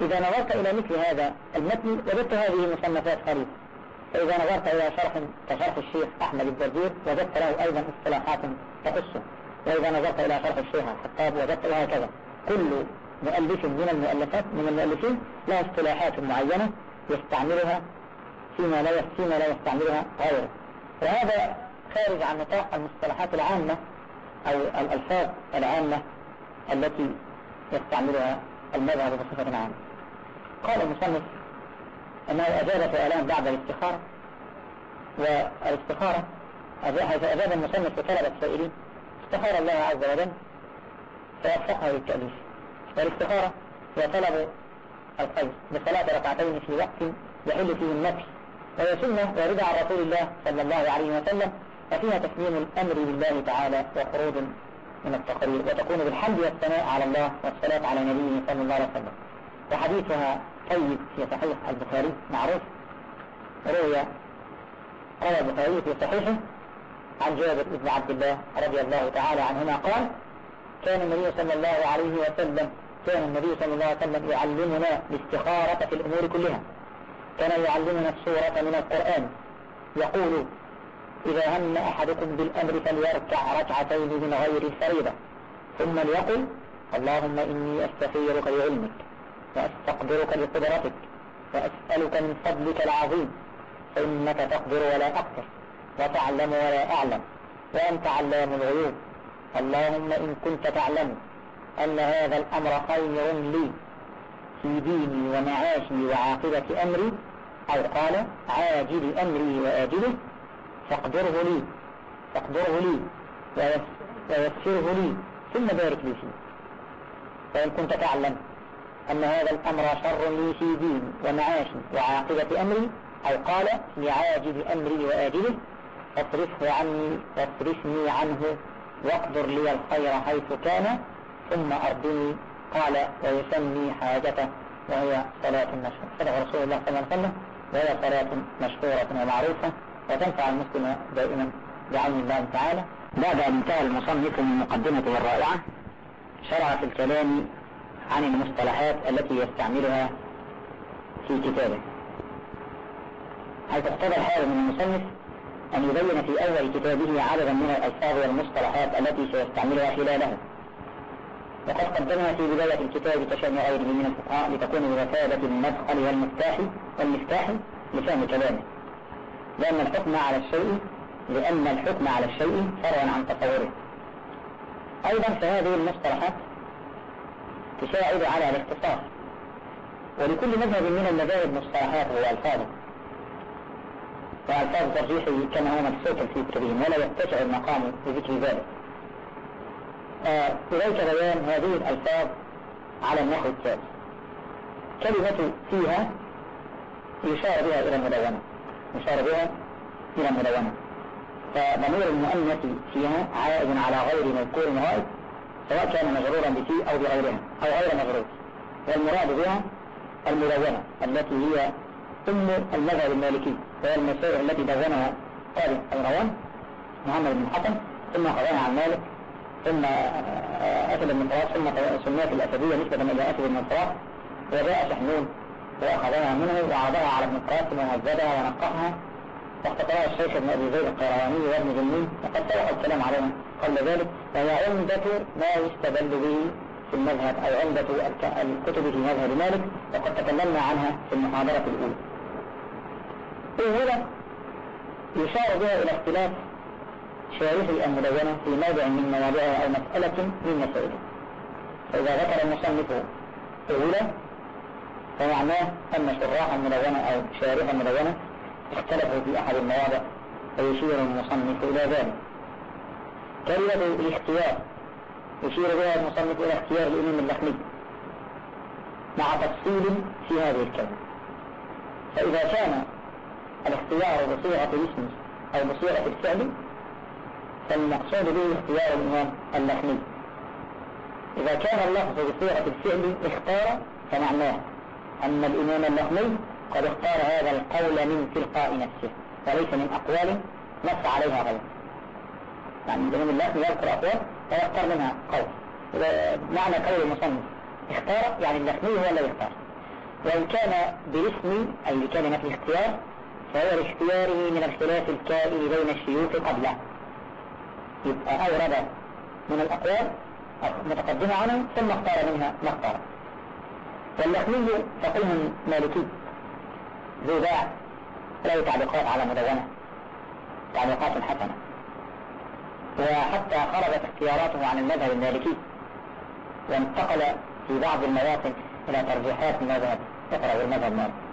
إذا نظرت إلى مثل هذا المتن وجدت هذه مصنفات خريطة. فإذا نظرت إلى شرح كشرح الشيخ أحمد الدردير وجدت له أيضا اصطلاحات تخصه. وإذا نظرت إلى شرح الشيخ الخطاب وجدت له هكذا. كل مؤلف من المؤلفات من المؤلفين له اصطلاحات معينة يستعملها فيما لا فيما لا يستعملها غيره. وهذا خارج عن نطاق المصطلحات العامة أو الألفاظ العامة التي يستعملها المذهب بصفة عامة. قال المصنف أنه أجاب سؤالان بعد الاستخارة والإستخارة أجاب المصنف وطلب السائلين استخار الله عز وجل فوفقه للتأليف. والاستخارة هي طلب الخير بصلاة ركعتين في وقت يحل فيه النفس. وهي سنة واردة عن رسول الله صلى الله عليه وسلم وفيها تسليم الأمر لله تعالى وخروج من التقرير وتكون بالحمد والثناء على الله والصلاة على نبيه صلى الله عليه وسلم. وحديثها طيب في صحيح البخاري معروف. روي روى البخاري في صحيحه. عن جابر بن عبد الله رضي الله تعالى عنهما قال كان النبي صلى الله عليه وسلم كان النبي صلى الله عليه وسلم يعلمنا الاستخارة في الأمور كلها. كان يعلمنا السورة من القرآن. يقول إذا هم أحدكم بالأمر فليركع ركعتين من غير الفريضة ثم ليقل اللهم إني أستخيرك بعلمك وأستقدرك بقدرتك وأسألك من فضلك العظيم فإنك تقدر ولا أقدر وتعلم ولا أعلم. وأنت علام الغيوب. اللهم إن كنت تعلم أن هذا الأمر خير لي في ديني ومعاشي وعاقبة أمري أو قال عاجل أمري وآجله فاقدره لي فاقدره لي ويسره لي. ثم بارك لي فيه. فإن كنت تعلم أن هذا الأمر شر لي في ديني ومعاشي وعاقبة أمري أو قال لعاجل أمري وآجله فاصرفه عني واصرفني عنه واقدر لي الخير حيث كان ثم أرضني. قال ويسمي حاجته. وهي صلاة مشهورة. صدق رسول الله صلى الله عليه وسلم وهي صلاة مشهورة ومعروفة وتنفع المسلم دائما بعون الله تعالى. بعد أن انتهى المصنف من مقدمته الرائعة شرع في الكلام عن المصطلحات التي يستعملها في كتابه. حيث اقتضى الحال من المصنف أن يبين في أول كتابه عددا من الألفاظ والمصطلحات التي سيستعملها خلاله. وقد قدمها في بداية الكتاب كشأن غيره من الفقهاء لتكون بمثابة المدخل والمفتاح والمفتاح لفهم كلامه. لأن الحكم على الشيء لأن الحكم على الشيء فرع عن تصوره أيضا فهذه المصطلحات تساعد على الاختصار. ولكل مذهب من المذاهب مصطلحات وألفاظه. وألفاظ ترجيحه كما هو مكسوت في كتبهم ولا يتسع المقام بذكر ذلك. إليك بيان هذه الألفاظ على النحو التالي كلمة فيها يشار بها إلى المدونة يشار بها إلى المدونة فضمير المؤنث فيها عائد على غير مذكور غائب سواء كان مجرورا بفي أو بغيرها أو غير مجرور. والمراد بها المدونة التي هي أم المذهب المالكي وهي المسائل التي دونها قاضي الروان محمد بن حسن ثم أخذها عن مالك ثم أسد بن فراس ثم سميت الأسدية نسبة إلى أسد بن فراس وجاء شحنون وأخذها منه وعرضها على ابن القاسم وهذبها ونقحها واختطرها الشيخ ابن أبي زيد القيرواني وابن جنين وقد سبق الكلام عليها قبل ذلك فهي عمدة ما يستدل به في المذهب أو عمدة الكتب في مذهب مالك وقد تكلمنا عنها في المحاضرة الأولى. أولا يشار بها إلى اختلاف شارح المدونة في موضع من مواضعها أو مسألة من مسائلها فإذا ذكر المصنف أولا فمعناه أن شراح المدونة أو شارح المدونة اختلفوا في أحد المواضع فيشير المصنف إلى ذلك. كلمة الاختيار يشير بها المصنف إلى اختيار الإمام اللحمي مع تفصيل في هذه الكلمة. فإذا كان الاختيار بصيغة الاسم أو بصيغة الفعل فالمقصود به اختيار الإمام اللحمي إذا كان اللفظ بصيغة الفعل اختار فمعناه أن الإمام اللحمي قد اختار هذا القول من تلقاء نفسه وليس من أقوال نص عليها غيره. يعني الإمام اللحمي يذكر أقوال ويختار منها قول. معنى قول المصنف اختار يعني اللحمي هو الذي اختار. وإن كان باسم أي بكلمة الاختيار فهو لاختياره من الخلاف الكائن بين الشيوخ قبله. يبقى أورد من الأقوال متقدمة عنه ثم اختار منها ما اختار. واللحمي فقيه مالكي. ذو باع له تعليقات على مدونة تعليقات حسنة. وحتى خرجت اختياراته عن المذهب المالكي. وانتقل في بعض المواطن إلى ترجيحات المذهب اقرأ المذهب المالكي.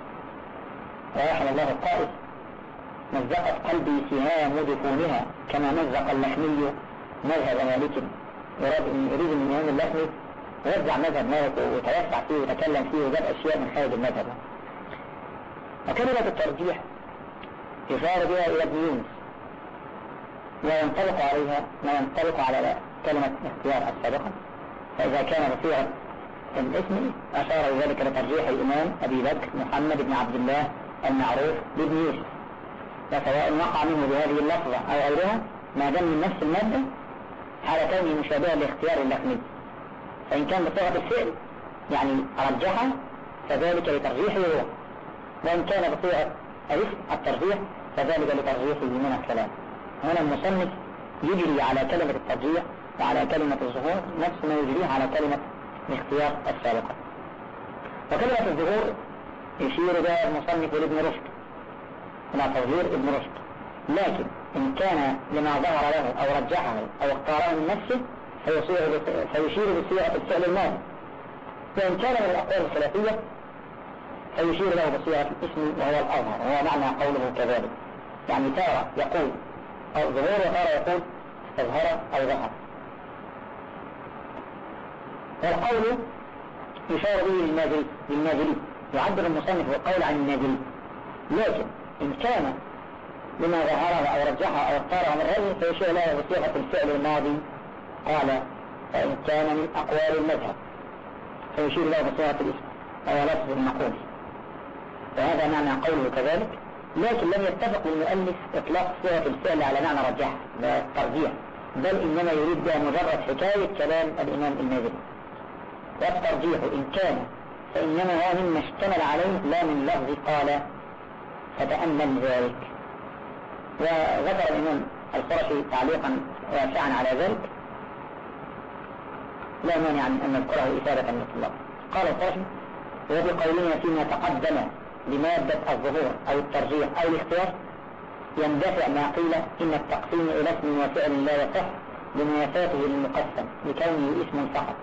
ورحم الله القائد مزقت قلبي سهام دفونها كما مزق اللحمي مذهب مالك. يراد يريد من الإمام اللحمي يوزع مذهب مالك ويتوسع فيه ويتكلم فيه وجاب أشياء من خارج المذهب. وكلمة الترجيح يشار بها إلى ابن يونس وينطبق عليها ما ينطبق على كلمة اختيار السابقة. فإذا كان بصيغة الاسم أشار ذلك لترجيح الإمام أبي بكر محمد بن عبد الله المعروف بابن فسواء وقع منه بهذه اللفظة أو غيرها ما دام من نفس المادة حال كونه مشابها لاختيار اللحمي فإن كان بصيغة الفعل يعني رجحها فذلك لترجيحه هو. وإن كان بصيغة الاسم الترجيح فذلك لترجيحه من الكلام. هنا المصنف يجري على كلمة الترجيح وعلى كلمة الظهور نفس ما يجريه على كلمة الاختيار السابقة. وكلمة الظهور يشير بها المصنف لابن رشد. إلى تظهير ابن رشد. لكن إن كان لما ظهر له أو رجحه أو اختاره من نفسه فيشير بصيغة الفعل الماضي. وإن كان من الأقوال الخلافية فيشير له بصيغة الاسم وهو الأظهر وهو معنى قوله كذلك. يعني تارة يقول أو ظهور وتارة يقول أظهر أو ظهر. والقول يشار به للنازلي للنازلي يعبر المصنف القول عن النازلي لكن إن كان لما ظهره أو رجحه أو اختاره من غيره فيشير له بصيغة الفعل الماضي. قال فإن كان من أقوال المذهب. فيشير له بصيغة الاسم وهو لفظ المقول. فهذا معنى قوله كذلك. لكن لم يتفق المؤلف إطلاق صيغة الفعل على معنى رجحه الترجيح بل إنما يريد بها مجرد حكاية كلام الإمام المازري والترجيح إن كان فإنما هو مما اشتمل عليه لا من لفظ قال فتأمل ذلك. وذكر الإمام القرشي تعليقا واسعا على ذلك. لا مانع أن نذكره إفادة للطلاب قال القرشي وبقولنا فيما تقدم بمادة الظهور أو الترجيح أو الاختيار يندفع ما قيل إن التقسيم إلى اسم وفعل لا يصح لمنافاته للمقسم لكونه اسم فقط.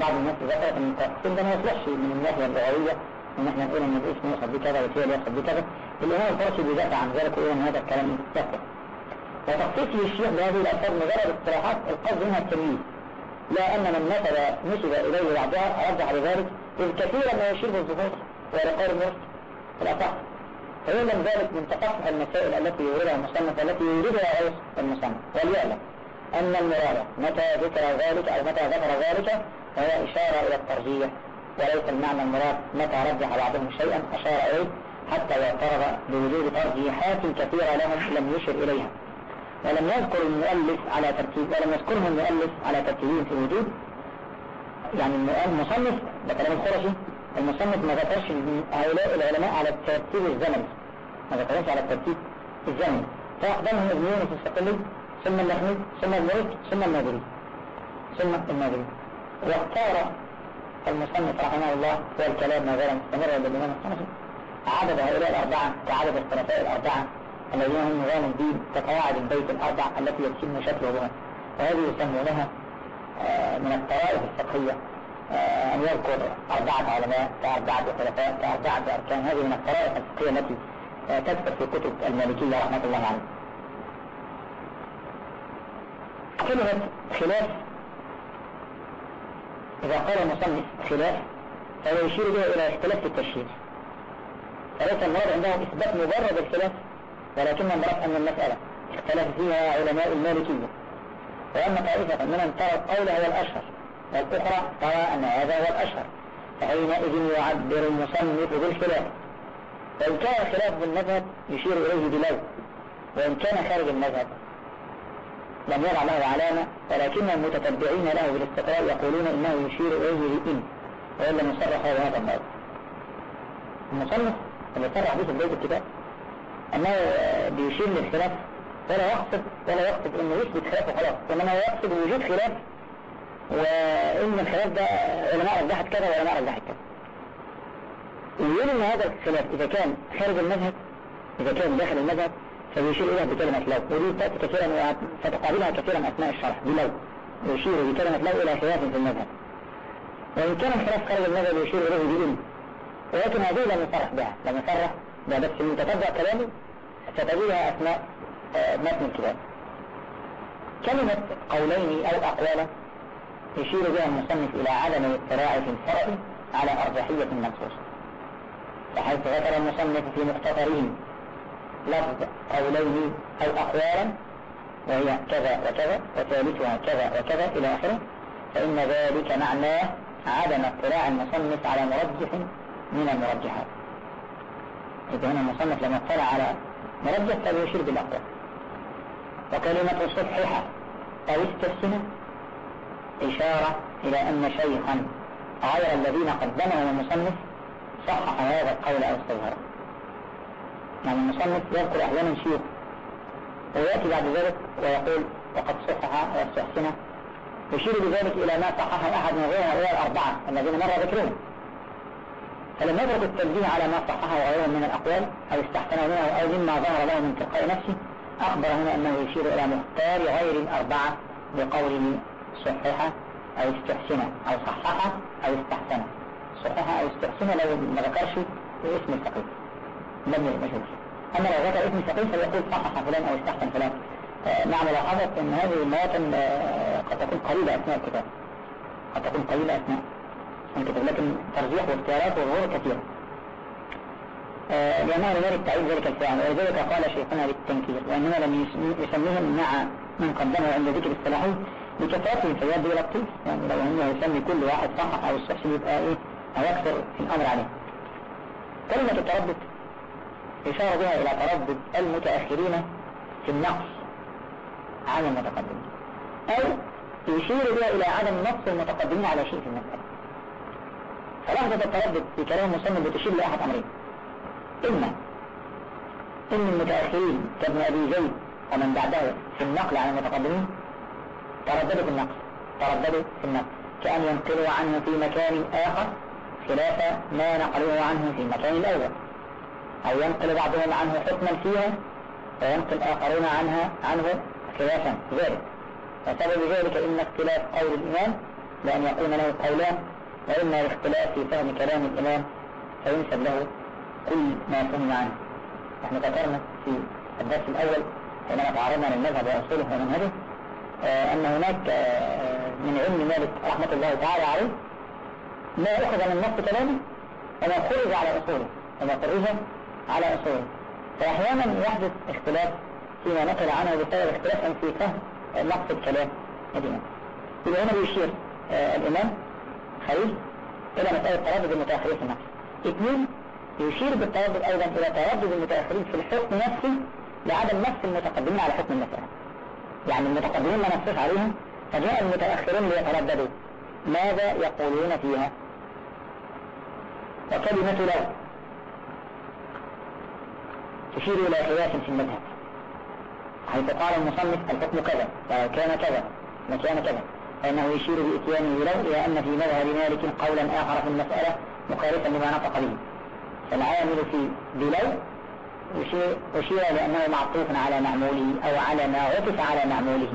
بعض الناس ذكرت أن التقسيم ده ما يصلحش من الناحية اللغوية إن إحنا نقول إن الاسم يقصد بكذا والفعل يقصد بكذا الامام الفرشي بيدافع عن ذلك ويقول إن هذا الكلام يستثبت وتخصيص الشيخ بهذه الألفاظ مجرد اقتراحات القصد منها التمييز. لا أن من نسب نسب إليه بعضها رجح بذلك إذ كثيرا ما يشير بالظهور ولقول المرسل الأصح. فيعلم ذلك من تفصح المسائل التي يوردها المصنف والتي يوردها غير المصنف وليعلم أن المراد متى ذكر ذلك أو متى ذكر ذلك فهو إشارة إلى الترجيح وليس المعنى المراد متى رجح بعضهم شيئا أشار إليه حتى يعترض بوجود ترجيحات كثيرة لهم لم يشر إليها. ولم يذكر المؤلف على ترتيب ولم يذكره المؤلف على ترتيبهم في الوجود. يعني المصنف ده كلام الخرشي المصنف ما ذكرش هؤلاء العلماء على الترتيب الزمني. ما ذكرش على الترتيب الزمني. فأقدمهم ابن يونس الصقلي ثم النخمي ثم الملك ثم النادري ثم النادري واختار المصنف رحمه الله والكلام ما زال مستمرا للإمام الصنفي عدد هؤلاء الأربعة كعدد الخلفاء الأربعة الذين هم نظام الدين كقواعد البيت الأربع التي يتم شكله بها وهذه يسمونها آه، من الطوائف الفقهية آه، أن يذكر أربعة علماء كأربعة خلفاء كأربعة أركان. هذه من الطوائف الفقهية التي آه، تذكر في كتب المالكية رحمة الله عليه كلمة خلاف إذا قال المصنف خلاف فهو يشير بها إلى اختلاف في التشهير فليس المراد عندهم إثبات مجرد الخلاف ولكن المراد أن المسألة اختلف فيها علماء المالكية. وأما طائفة منهم ترى قول هو الأشهر والأخرى ترى أن هذا هو الأشهر فحينئذ يعبر المصنف بالخلاف. وإن كان خلاف بالمذهب يشير إليه بلو وإن كان خارج المذهب لم يضع له علامة ولكن المتتبعين له بالاستقراء يقولون إنه يشير إليه بإن وإن لم يصرح هذا الموضوع المصنف اللي صرح به في بداية الكتاب أنه بيشير للخلاف ولا يقصد ولا يقصد أنه يثبت خلاف وخلاص إنما هو يقصد وجود خلاف وإن الخلاف ده علماء رجحت كذا وعلماء رجحت كذا. ويقول أن هذا الخلاف إذا كان خارج المذهب إذا كان داخل المذهب فبيشير إليها بكلمة لو ودي كثيرا فتقابلها كثيرا أثناء الشرح. بلو. يشير بكلمة لو إلى خلاف في المذهب. وإن كان الخلاف خارج المذهب يشير إليه بإن ولكن هذه لم يصرح بها. لم يصرح ده بس من تتبع كلامه ستجدها أثناء آه، متن الكتاب. كلمة قولين أو أقوالا يشير بها المصنف إلى عدم الاطلاع في الفرع على أرجحية النصوص بحيث ذكر المصنف في مختصره لفظ قولين أو أقوالا وهي كذا وكذا وثالثها كذا وكذا إلى آخره فإن ذلك معناه عدم اطلاع المصنف على مرجح من المرجحات. إذا هنا المصنف لما اطلع على مرجح فبيشير بالأقوى. وكلمة صححة أو استحسن إشارة إلى أن شيخا غير الذين قدمهم المصنف صحح هذا القول أو استظهره. يعني المصنف يذكر أحيانا شيوخ ويأتي بعد ذلك ويقول وقد صحح واستحسن يشير بذلك إلى ما صححه أحد من غير هؤلاء الأربعة الذين مر ذكرهم. فلم يترك التنبيه على ما صححه غيره من الأقوال أو استحسن منه أو مما ظهر له من تلقاء نفسه. أخبر هنا أنه يشير إلى مختار غير الأربعة بقوله صحح أو استحسن أو صحح أو استحسن صحح أو استحسن لو ما ذكرش اسم الفقيه. لم يشوف أما لو ذكر اسم الفقيه فيقول صحح فلان أو استحسن فلان. مع ملاحظة أن هذه المواطن آه، قد تكون قليلة أثناء الكتاب. قد تكون قليلة أثناء الكتاب لكن ترجيح واختيارات وظهور كثيرة آه، لأنه يرد تعيد ذلك الفعل ولذلك قال شيخنا بالتنكير وأنه لم يسميهم مع من قدمه عند ذكر الصلاحين لكثرتهم فيؤدي إلى الطيف يعني لو أنه يسمي كل واحد صح أو استحسن يبقى إيه أو يكثر الأمر عليه. كلمة التردد. يشار بها إلى تردد المتأخرين في النقص عن المتقدمين أو يشير بها إلى عدم نقص المتقدمين على شيء في المسألة فلحظة التردد في كلام المصنف بتشير لأحد أمرين. إما إن المتأخرين كابن أبي زيد ومن بعده في النقل عن المتقدمين ترددوا في النقل ترددوا في النقل كأن ينقلوا عنه في مكان آخر خلاف ما نقلوه عنه في المكان الأول. أو ينقل بعضهم عنه حكما فيها وينقل آخرون عنها عنه خلافا. ذلك وسبب ذلك إن اختلاف قول الإمام لأن يكون له قولان وإما الاختلاف في فهم كلام الإمام فينسب له كل ما فهم عنه. نحن ذكرنا في الدرس الأول حينما تعرضنا للمذهب وأصوله ومنهجه آه، أن هناك آه، من علم مالك رحمة الله تعالى عليه ما أخذ من نص كلامه وما خرج على أصوله. وما خرج على أصوله فأحيانا يحدث اختلاف فيما نقل عنه بسبب اختلاف في فهم نقص الكلام الإمام إذا هنا بيشير آه الإمام خليل إلى مسألة تردد المتأخرين في النقص اثنين يشير بالتردد أيضا إلى تردد المتأخرين في الحكم نفسه لعدم نفس المتقدمين على حكم المسألة يعني المتقدمين ما نصف عليهم فجاء المتأخرين ليترددوا. ماذا يقولون فيها؟ وكلمة لو تشير إلى خلاف في المذهب. حيث قال المصنف الحكم كذا فكان كذا وكان كذا. فإنه يشير بإتيانه لو إلى أن في مذهب مالك قولا آخر في المسألة مخالفا لما نطق به. فالعامل في بلو أشير لأنه معطوف على معموله أو على ما عطف على معموله.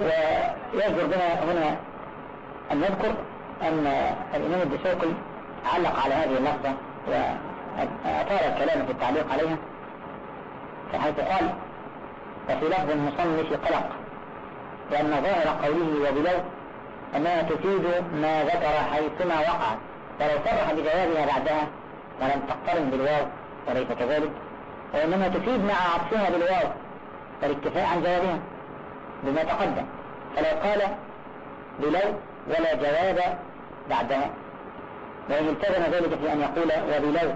ويجدر بنا هنا أن نذكر أن الإمام الدسوقي علق على هذه اللفظة وأطال الكلام في التعليق عليها فحيث قال وفي لفظ المصنف قلق لأن ظاهر قوله وبلو أنها تفيد ما ذكر حيثما وقعت ولو صرح بجوابها بعدها ولم تقترن بالواو وليس كذلك وإنما تفيد مع عطفها بالواو والاكتفاء عن جوابها بما تقدم فلو قال بلو ولا جواب بعدها وإن التزم ذلك في أن يقول وبلو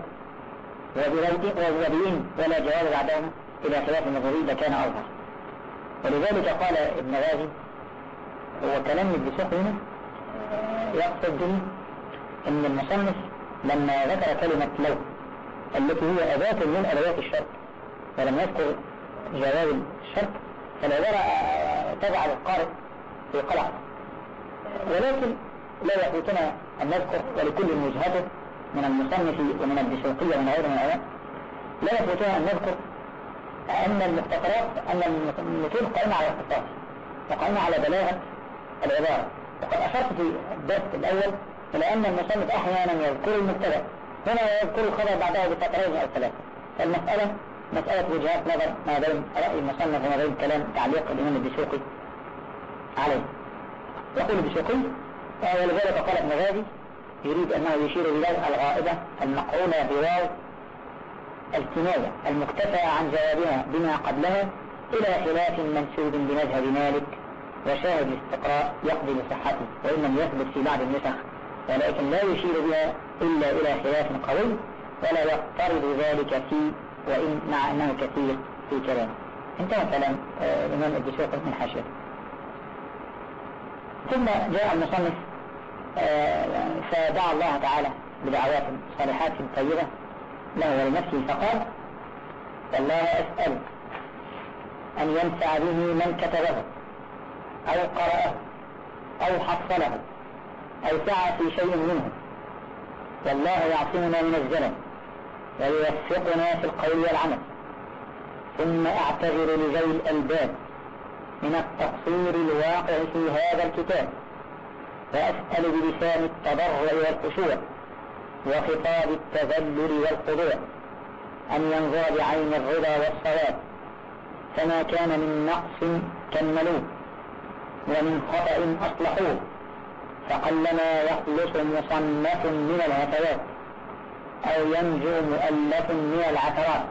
وبلو ولا جواب بعدها إلى خلاف النظري لكان أوضح. ولذلك قال ابن غازي هو كلام ابن هنا يقصد به أن المصنف لما ذكر كلمة لو التي هي أداة من أدوات الشرط ولم يذكر جواب الشرط فالعبارة تجعل القارئ في قلق. ولكن لا يفوتنا أن نذكر ولكل وجهته من المصنف ومن الدسوقية ومن غيره من الآيات لا يفوتنا أن نذكر أن المختصرات أن المتون قائمة على الاختصاص وقائمة على بلاغة العبارة. وقد أشرت في الدرس الأول إلى أن المصنف أحيانا يذكر المبتدأ هنا يذكر الخبر بعدها بسطرين أو ثلاثة. فالمسألة مسألة وجهات نظر ما بين رأي المصنف وما بين كلام تعليق الإمام الدسوقي عليه. يقول الدسوقي ولذلك قال ابن غازي يريد أنه يشير إلى الغائبة المقرونة بواو الكناية المكتفى عن جوابها بما قبلها إلى خلاف منسوب بمذهب مالك وشاهد الاستقراء يقضي بصحته وإن لم يثبت في بعض النسخ ولكن لا يشير بها إلا إلى خلاف قوي ولا يقترض ذلك في وإن مع أنه كثير في كلامه. انتهى كلام آه، الإمام الدسوقي من حاشيته ثم جاء المصنف فدعا الله تعالى بدعوات صالحات طيبة. له ولنفسه فقال والله أسأل أن ينفع به من كتبه أو قرأه أو حصله أو سعى في شيء منه. والله يعصمنا من الزلل ويوفقنا في القول والعمل. ثم أعتذر لذوي الألباب من التقصير الواقع في هذا الكتاب. وأسأل بلسان التضرع والخشوع وخطاب التذلل والخضوع أن ينظر بعين الرضا والصواب فما كان من نقص كملوه ومن خطأ أصلحوه فقلما يخلص مصنف من الهفوات أو ينجو مؤلف من العثرات.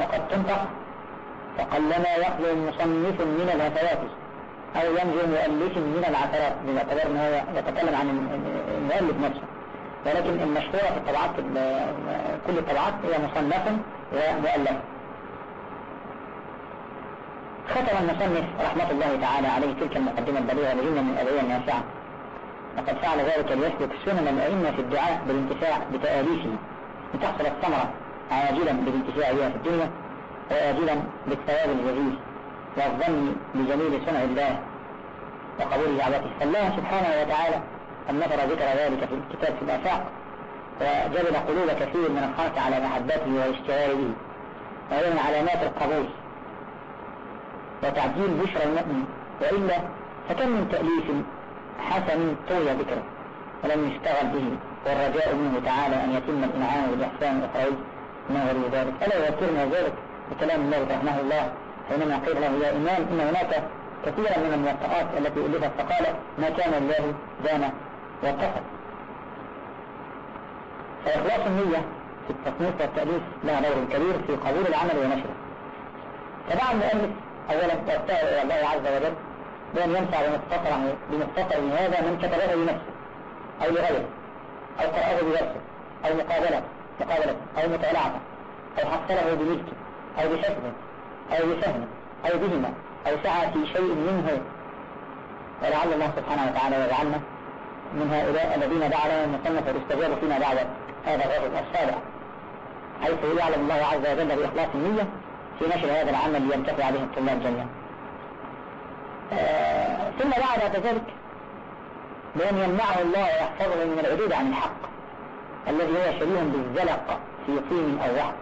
وقد تنطق فقلما يخلو مصنف من الهفوات أو ينجو مؤلف من العثرات باعتبار أنه هو يتكلم عن المؤلف نفسه. ولكن المشهورة في الطبعات كل الطبعات هي مصنف ومؤلف. ختم المصنف رحمة الله تعالى عليه تلك المقدمة البليغة بجملة من الأدعية النافعة. وقد فعل ذلك ليسلك سنن الأئمة في الدعاء بالانتفاع بتآليفه لتحصل الثمرة عاجلا بالانتفاع بها في الدنيا وآجلا بالثواب الجزيل والظن بجميل صنع الله وقبول دعوته فالله سبحانه وتعالى أن نظر ذكر ذلك في الكتاب في الآفاق وجبل قلوب كثير من الخلق على محبته والاشتغال به وهي من علامات القبول وتعجيل بشرى المؤمن وإلا فكم من تأليف حسن طوي ذكره ولم يشتغل به والرجاء منه تعالى أن يتم الإنعام والإحسان الأخروي ما غير ذلك. ألا يذكرنا ذلك بكلام الله رحمه الله؟ حينما قيل له يا إمام إن هناك كثيرا من الموطئات التي ألفت فقال ما كان الله دام واتصل فإخلاص النية في التصنيف والتأليف لها دور كبير في قبول العمل ونشره. فدعا المؤلف أولا يرتاع إلى الله عز وجل بأن ينفع بمختصر بمختصر هذا من كتبه لنفسه أو لغيره أو قرأه بنفسه أو مقابلة مقابلة أو مطالعة أو حصله بملكه أو بحفظه. أو بفهمه أو بهما أو سعى في شيء منه. ولعل الله سبحانه وتعالى يجعلنا من هؤلاء الذين دعا لنا المصنف والاستجابة فيما بعد هذا الرجل الصالح حيث يعلم الله عز وجل بإخلاص النية في نشر هذا العمل لينتفع به الطلاب جميعا. آه ثم بعد ذلك بأن يمنعه الله ويحفظه من العدود عن الحق الذي هو شبيه بالزلق في طين أو وحد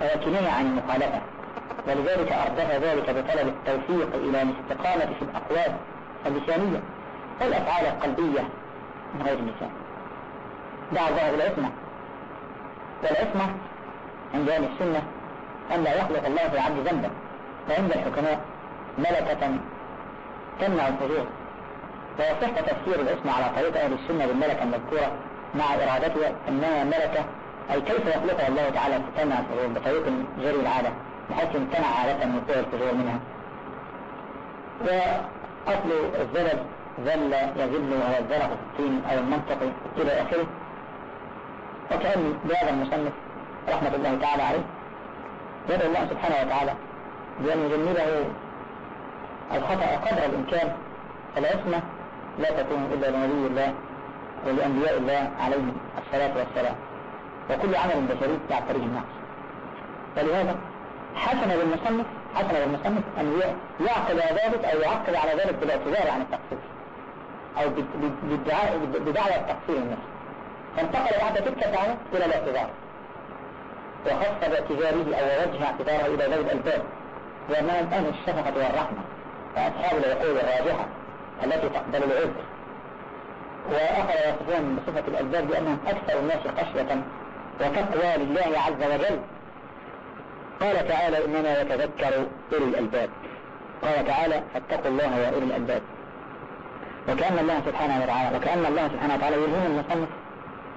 وهو كناية عن المخالفة ولذلك أردف ذلك بطلب التوفيق إلى الاستقامة في الأقوال اللسانية والأفعال القلبية من غير اللسان دعا الله بالعصمة والعصمة عند أهل السنة أن لا يخلق الله في العبد ذنبا وعند الحكماء ملكة تمنع الفجور ويصح تفسير الاسم على طريقة أهل السنة بالملكة المذكورة مع إرادتها أنها ملكة أي كيف يخلقها الله تعالى تمنع الفجور بطريق جري العادة. بحيث امتنع عادة من وقوع الفجور منها. وأصل الزلل ذل يذل الزلق في الطين أو المنطقي إلى آخره. وكأن بهذا المصنف رحمة الله تعالى عليه يدعو الله سبحانه وتعالى بأن يجنبه الخطأ قدر الإمكان العصمة لا تكون إلا لنبي الله ولأنبياء الله عليهم الصلاة والسلام. وكل عمل بشري يعتريه النقص ولهذا حسن بالمصنف حسن بالمصنف أن يعقد ذلك أو يعقد على ذلك بالاعتذار عن التقصير. أو بدعوى التقصير النفسي فانتقل بعد تلك الدعوة إلى الاعتذار. وخص باعتذاره أو وجه اعتذاره إلى ذوي الألباب وأمام أهل الشفقة والرحمة وأصحاب العقول الراجحة التي تقبل العذر. وأخذ يصفون بصفة الألباب بأنهم أكثر الناس خشية وتقوى لله عز وجل. قال تعالى إنما يتذكر أولي الألباب. قال تعالى فاتقوا الله يا أولي الألباب. وكأن الله سبحانه وتعالى وكأن الله سبحانه وتعالى يلهم المصنف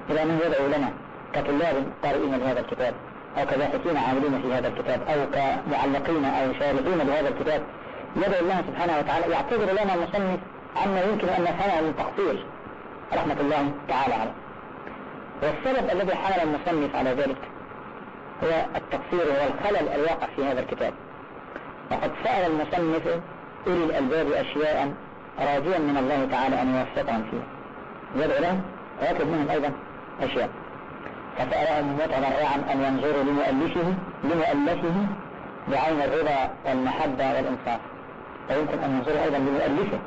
إلى أنه يدعو لنا كطلاب قارئين لهذا الكتاب أو كباحثين عاملين في هذا الكتاب أو كمعلقين أو شارحين بهذا الكتاب. يدعو الله سبحانه وتعالى يعتذر لنا المصنف عما يمكن أن نفهمه من تقصير رحمة الله تعالى عليه. والسبب الذي حمل المصنف على ذلك هو التقصير والخلل الواقع في هذا الكتاب. وقد سأل المصنف أولي الألباب أشياء راجيا من الله تعالى أن يوفقهم فيها. يدعو لهم ويطلب منهم أيضا أشياء. فسألهم متضرعا أن ينظروا لمؤلفه لمؤلفه بعين الرضا والمحبة والإنصاف. ويمكن أن ينظروا أيضا لمؤلفه.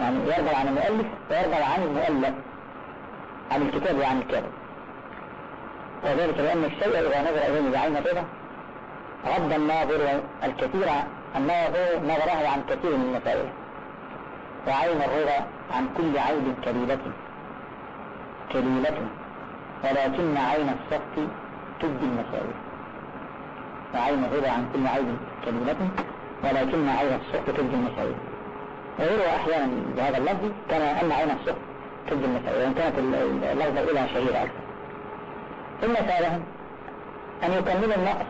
يعني يرضى عن المؤلف ويرضى عن المؤلف. عن الكتاب وعن الكاتب. وذلك لأن الشيء إذا نظر إليه بعين الرضا رد الناظر الكثير الناظر نظره عن كثير من المسائل وعين الرضا عن كل عيب كليلة كليلة ولكن عين السخط تبدي المساوي وعين الرضا عن كل عيب كليلة ولكن عين السخط تبدي المساوي ويروى أحيانا بهذا اللفظ كما أن عين السخط تبدي المساوي وإن كانت اللفظة إلى شهيرة أكثر. ثم سألهم أن يكملوا النقص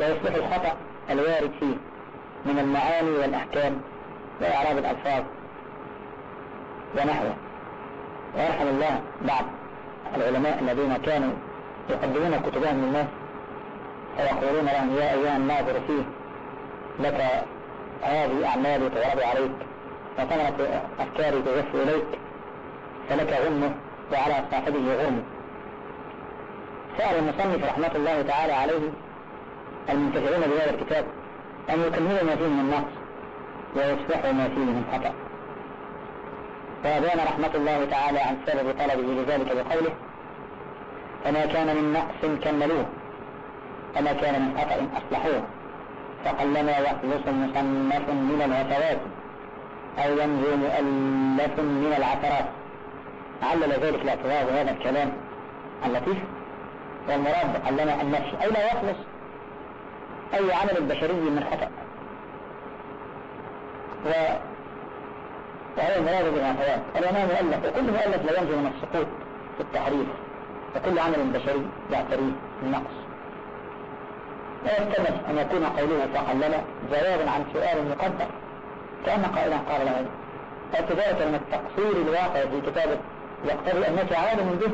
ويصلحوا الخطأ الوارد فيه من المعاني والأحكام وإعراب الألفاظ ونحوه. ويرحم الله بعض العلماء الذين كانوا يقدمون كتبهم للناس فيقولون لهم يا أيها الناظر فيه لك هذه أعمالي تعرض عليك وثمرة أفكاري تغف إليك فلك غنه وعلى صاحبه غرم سأل المصنف رحمة الله تعالى عليه المنتفعون بهذا الكتاب أن يكملوا ما فيه من نقص ويصلحوا ما فيه من خطأ. وأبان رحمة الله تعالى عن سبب طلبه لذلك بقوله فما كان من نقص كملوه وما كان من خطأ أصلحوه فقلما يخلص مصنف من الهفوات أو ينجو مؤلف من العثرات. علل ذلك الاعتراض هذا الكلام اللطيف. والمراد علنا النفس. أي لا يخلص أي عمل بشري من خطأ. و وهو المراد بالهفوات الإمام مؤلف وكل مؤلف لا ينجو من السقوط في التحريف. وكل عمل بشري يعتريه النقص لا يستمر أن يكون قوله فقلل جوابا عن سؤال مقدر كأن قائلا قال له اعتذارك من التقصير الواقع في كتابه يقتضي أنك عالم به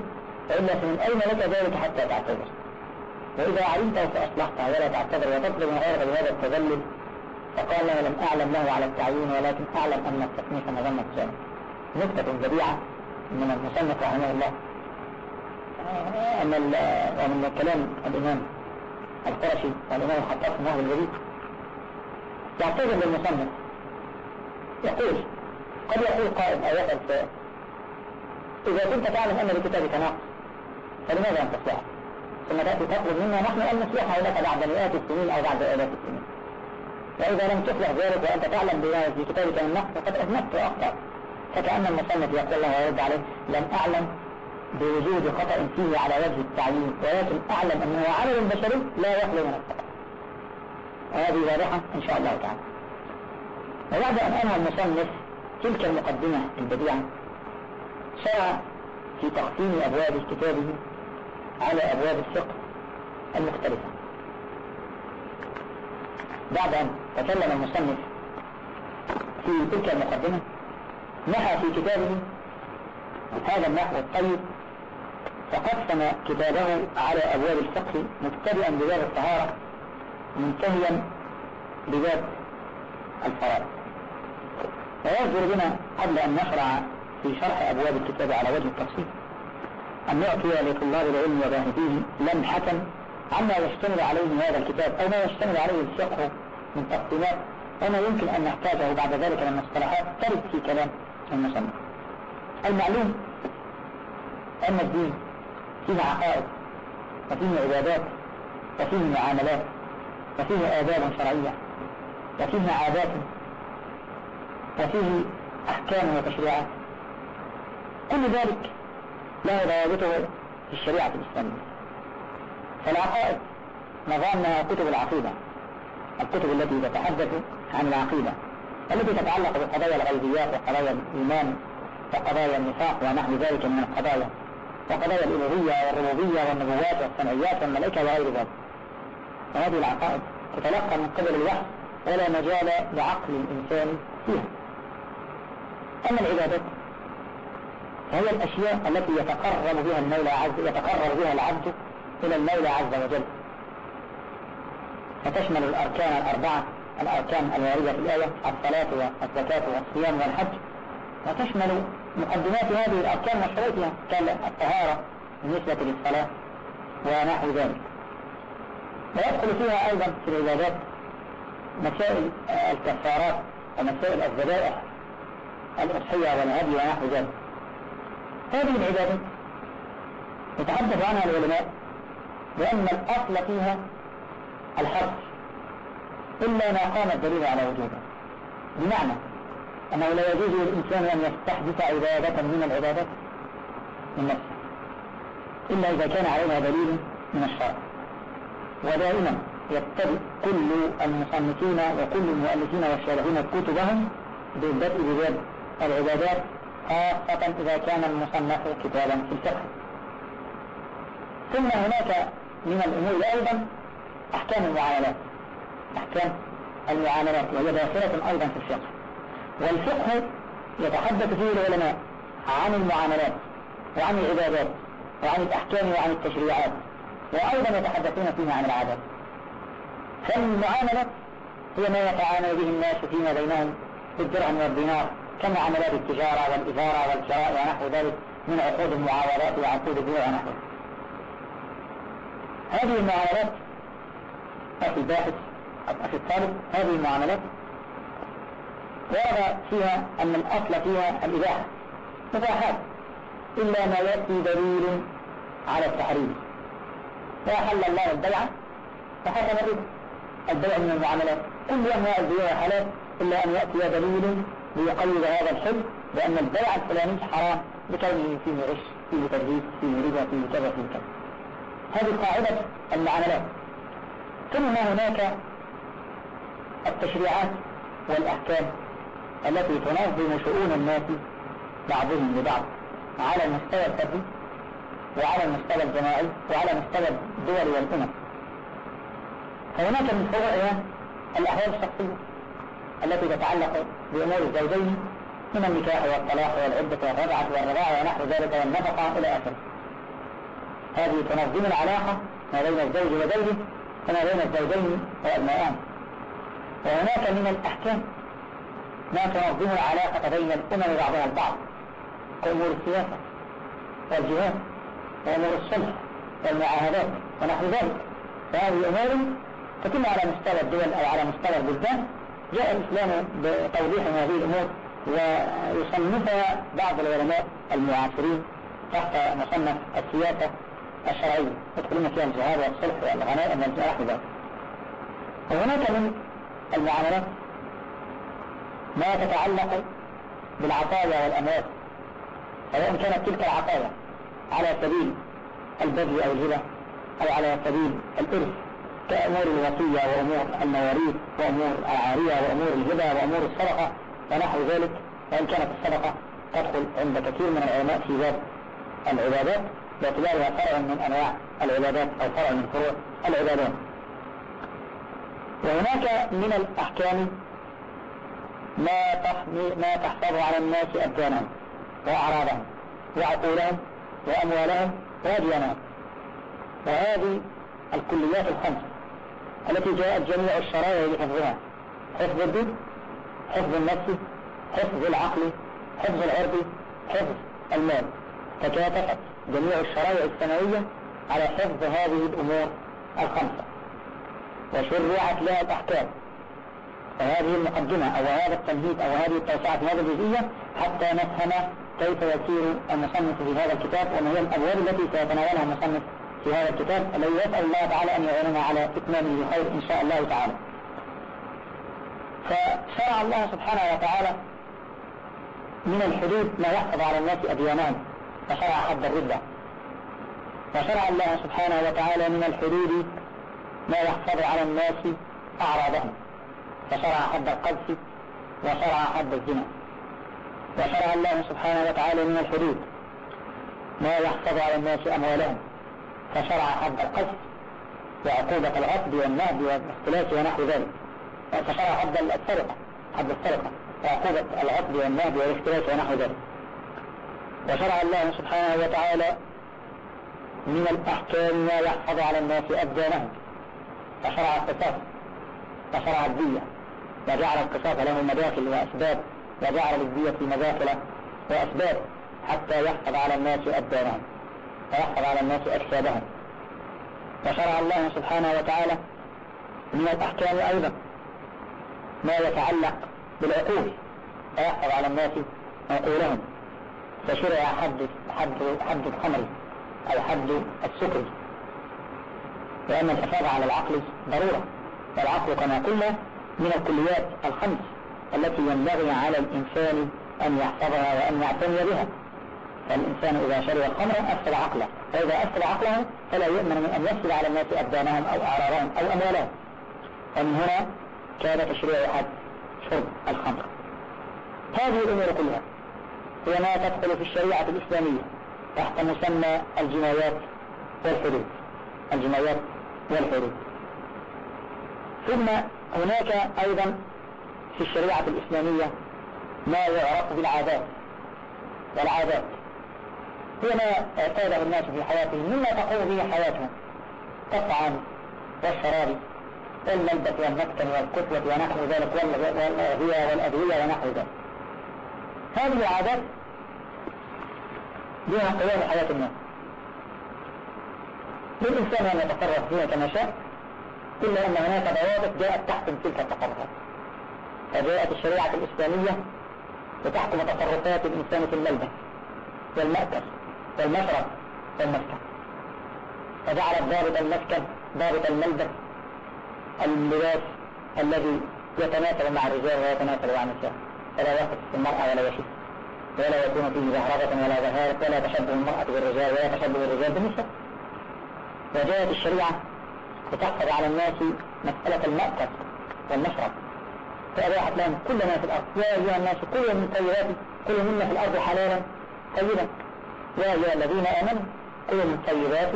فإلا من أين لك ذلك حتى تعتذر؟ وإذا علمته فأصلحته ولا تعتذر وتطلب من غيرك بهذا التذلل فقال لم أعلم له على التعيين ولكن أعلم أن التصنيف مظنة جانب نكتة بديعة من المصنف رحمه الله. أن ومن كلام الإمام القرشي والإمام الخطاب في النهر الجديد يعتذر للمصنف. يقول قد يقول قائد أو سائل إذا كنت تعلم أن لكتابك ناقص فلماذا أن تصلحه؟ ثم تأتي تطلب منا نحن أن نصلحه لك بعد مئات السنين أو بعد آلاف السنين. وإذا لم تصلح ذلك وأنت تعلم بما في كتابك من نقص فقد أذنبت وأخطأت. فكأن المصنف يقول له ويرد عليه لم أعلم بوجود خطأ فيه على وجه التعيين ولكن أعلم أنه عمل بشري لا يخلو من الخطأ. وهذه واضحة إن شاء الله تعالى. وبعد أن أنهى المصنف تلك المقدمة البديعة شرع في تقسيم أبواب كتابه على أبواب الفقه المختلفة. بعد أن تكلم المصنف في تلك المقدمة نحى في كتابه هذا النحو الطيب فقسم كتابه على أبواب الفقه مبتدئا بباب الطهارة منتهيا بباب الفرائض. ويصدر بنا قبل أن نشرع في شرح أبواب الكتاب على وجه التفصيل أن نعطي لطلاب العلم وباهتيه لمحة عما يشتمل عليه هذا الكتاب أو ما يشتمل عليه الفقه من تقسيمات وما يمكن أن نحتاجه بعد ذلك من مصطلحات ترد في كلام المصنف. المعلوم أن الدين فيه عقائد وفيه عبادات وفيه معاملات وفيه آداب شرعية وفيه عادات وفيه أحكام وتشريعات. كل ذلك له ضوابطه في الشريعة الإسلامية فالعقائد نظامنا كتب العقيدة الكتب التي تتحدث عن العقيدة التي تتعلق بقضايا الغيبيات وقضايا الإيمان وقضايا النفاق ونحو ذلك من القضايا وقضايا الإلوهية والربوبية والنبوات والسمعيات والملائكة وغير ذلك. وهذه العقائد تتلقى من قبل الوحي ولا مجال لعقل الإنسان فيها. أما العبادات فهي الأشياء التي يتقرب بها المولى عز يتقرب بها العبد إلى المولى عز وجل. فتشمل الأركان الأربعة الأركان الواردة في الآية الصلاة والزكاة والصيام والحج. وتشمل مقدمات هذه الأركان وشروطها كالطهارة بالنسبة للصلاة ونحو ذلك. ويدخل فيها أيضا في العبادات مسائل الكفارات ومسائل الذبائح الأضحية والهدي ونحو ذلك. هذه العبادات يتحدث عنها العلماء بأن الأصل فيها الحرف إلا ما قام الدليل على وجوده. بمعنى أنه لا يجوز للإنسان أن يستحدث عبادة من العبادات من نفسه. إلا إذا كان عليها دليل من الشرع. ودائما يبتدئ كل المصنفين وكل المؤلفين والشارحين كتبهم بالبدء بباب العبادات خاصة إذا كان المصنف كتابا في الفقه. ثم هناك من الأمور أيضا أحكام المعاملات. أحكام المعاملات وهي داخلة أيضا في الفقه. والفقه يتحدث فيه العلماء عن المعاملات وعن العبادات وعن الأحكام وعن التشريعات وأيضا يتحدثون فيها عن العادات. فالمعاملة هي ما يتعامل به الناس فيما بينهم بالدرهم والدينار. كمعاملات التجارة والإثارة والشراء ونحو ذلك من عقود المعاولات وعقود البيع ونحوه هذه المعاملات أخي الباحث أخي الطالب هذه المعاملات ورد فيها أن الأصل فيها الإباحة مباحات إلا ما يأتي دليل على التحريم. وأحل الله البيع وحرم الربا البيع من المعاملات. كل أنواع البيع حلال إلا أن يأتي دليل ليقيد هذا الحل بأن البيع الفلاني حرام بكونه فيه غش فيه تدليس فيه ربا فيه كذا فيه كذا. هذه قاعدة المعاملات. ثم هناك التشريعات والأحكام التي تنظم شؤون الناس بعضهم لبعض على المستوى الفردي وعلى المستوى الجماعي وعلى مستوى الدول والأمم. فهناك من فروعها الأحوال الشخصية. التي تتعلق بأمور الزوجين من النكاح والطلاق والعدة والرضعة والرضاعة ونحو ذلك والنفقة إلى آخره. هذه تنظم العلاقة ما بين الزوج وزوجه وما بين الزوجين وأبنائهم. وهناك من الأحكام ما تنظم العلاقة بين الأمم بعضها البعض. كأمور السياسة والجهاد وأمور الصلح والمعاهدات ونحو ذلك. فهذه أمور تتم على مستوى الدول أو على مستوى البلدان جاء الإسلام بتوضيح هذه الأمور ويصنفها بعض العلماء المعاصرين تحت مصنف السياسة الشرعية. يدخلون فيها الجهاد والصلح والغنائم والجناح ذلك وهناك من المعاملات ما تتعلق بالعطايا والأموال سواء كانت تلك العطايا على سبيل البذل أو الهبة أو على سبيل الإرث كأمور الوصية وأمور المواريث وأمور العارية وأمور الهبة وأمور الصدقة ونحو ذلك وإن كانت الصدقة تدخل عند كثير من العلماء في باب العبادات باعتبارها فرع من أنواع العبادات أو فرع من فروع العبادات. وهناك من الأحكام ما تحمي ما تحفظ على الناس أبدانهم وأعراضهم وعقولهم وأموالهم وديانهم. وهذه الكليات الخمس. التي جاءت جميع الشرائع لحفظها. حفظ الدين حفظ النفس حفظ العقل حفظ العرض حفظ المال. تكاتفت جميع الشرائع السماوية على حفظ هذه الأمور الخمسة. وشرعت لها الأحكام. وهذه المقدمة أو هذا التمهيد أو هذه التوسعة في هذه الجزئية حتى نفهم كيف يسير المصنف في هذا الكتاب وما هي الأبواب التي سيتناولها المصنف في هذا الكتاب الذي يسأل الله تعالى أن يعيننا على إتمامه بخير إن شاء الله تعالى. فشرع الله سبحانه وتعالى من الحدود ما يحفظ على الناس أديانهم فشرع حد الردة. وشرع الله سبحانه وتعالى من الحدود ما يحفظ على الناس أعراضهم. فشرع حد القذف وشرع حد الزنا. وشرع الله سبحانه وتعالى من الحدود ما يحفظ على الناس أموالهم. فشرع حد القذف وعقوبة الغصب والنهب والاختلاس ونحو ذلك. فشرع حد السرقة حد السرقة وعقوبة الغصب والنهب والاختلاس ونحو ذلك. وشرع الله سبحانه وتعالى من الأحكام ما يحفظ على الناس أبدانهم. فشرع القصاص فشرع الدية. وجعل القصاص له مداخل وأسباب وجعل للدية مداخل وأسباب حتى يحفظ على الناس أبدانهم. ويحفظ على الناس أجسادهم. وشرع الله سبحانه وتعالى من الأحكام أيضا ما يتعلق بالعقول ويحفظ على الناس عقولهم. فشرع حد حد حد الخمر أو حد السكر. لأن الحفاظ على العقل ضرورة. والعقل كما قلنا من الكليات الخمس التي ينبغي على الإنسان أن يحفظها وأن يعتني بها. فالإنسان إذا شرب الخمر أفسد عقله فإذا أفسد عقله فلا يؤمن من أن يفسد على الناس أبدانهم أو أعراضهم أو أموالهم. ومن هنا كان تشريع حد شرب الخمر. هذه الأمور كلها هي ما تدخل في الشريعة الإسلامية تحت مسمى الجنايات والحدود. الجنايات والحدود. ثم هناك أيضا في الشريعة الإسلامية ما يعرف بالعادات. والعادات. هي ما اعتاده الناس في حياتهم مما تقوم به حياتهم. كالطعام والشراب والملبس والمسكن والكتلة ونحو ذلك والأغذية والأدوية ونحو ذلك. هذه عادات بها قيام حياة الناس. للإنسان أن يتصرف فيها كما شاء إلا أن هناك ضوابط جاءت تحكم تلك التصرفات فجاءت الشريعة الإسلامية لتحكم تصرفات الإنسان في الملبس والمأكل والمشرب والمسكن فجعلت ضابط المسكن ضابط الملبس اللباس الذي يتناسب مع الرجال ويتناسب مع النساء. فلا يخص المرأة ولا يشف ولا يكون فيه زهرة ولا زهارة ولا تشبه المرأة بالرجال ولا تشبه الرجال بالنساء. وجاءت الشريعة لتحفظ على الناس مسألة المأكل والمشرب فأباحت لهم كل ما في الأرض. يا أيها الناس كلوا من طيبات كلوا مما في الأرض حلالا طيبا. يا أيها الذين آمنوا كلوا من طيبات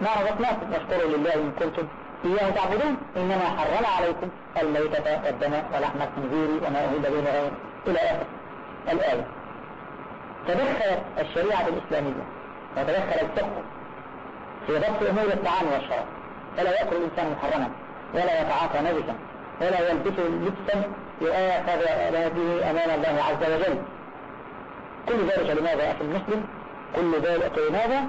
ما رزقناكم واشكروا لله إن كنتم إياه تعبدون. إنما حرم عليكم الميتة والدم ولحم الخنزير وما أهل به غير إلى آخر الآية. تدخلت الشريعة الإسلامية وتدخل الفقه في ضبط أمور الطعام والشراب. فلا يأكل الإنسان محرما ولا يتعاطى نجسا ولا يلبس لبسا يؤاخذ به أمام الله عز وجل. كل ذلك لماذا أخي المسلم؟ كل ذلك لماذا؟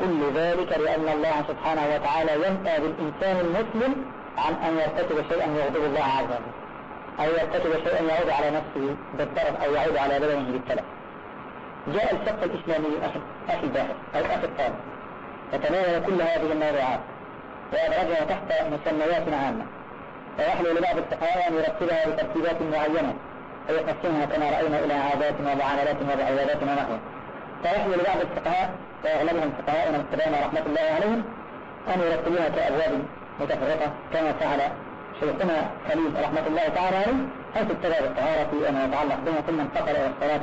كل ذلك لأن الله سبحانه وتعالى ينأى بالإنسان المسلم عن أن يرتكب شيئا يغضب الله عز وجل. أو يرتكب شيئا يعود على نفسه بالضرر أو يعود على بدنه بالتلف. جاء الفقه الإسلامي أخي الباحث أو أخي الطالب. يتناول كل هذه الموضوعات. ويدرجها تحت مسميات عامة. ويحلو لبعض الفقهاء أن يرتبها بترتيبات معينة. ويقسمها كما رأينا إلى عادات ومعاملات وعبادات ونحوه. فيحلو لبعض الفقهاء وأغلبهم فقهاؤنا الكرام رحمة الله عليهم أن يرتبوها كأبواب متفرقة كما فعل شيخنا خليل رحمة الله تعالى عليه حيث ابتدى بالطهارة وما يتعلق بها ثم انتقل إلى الصلاة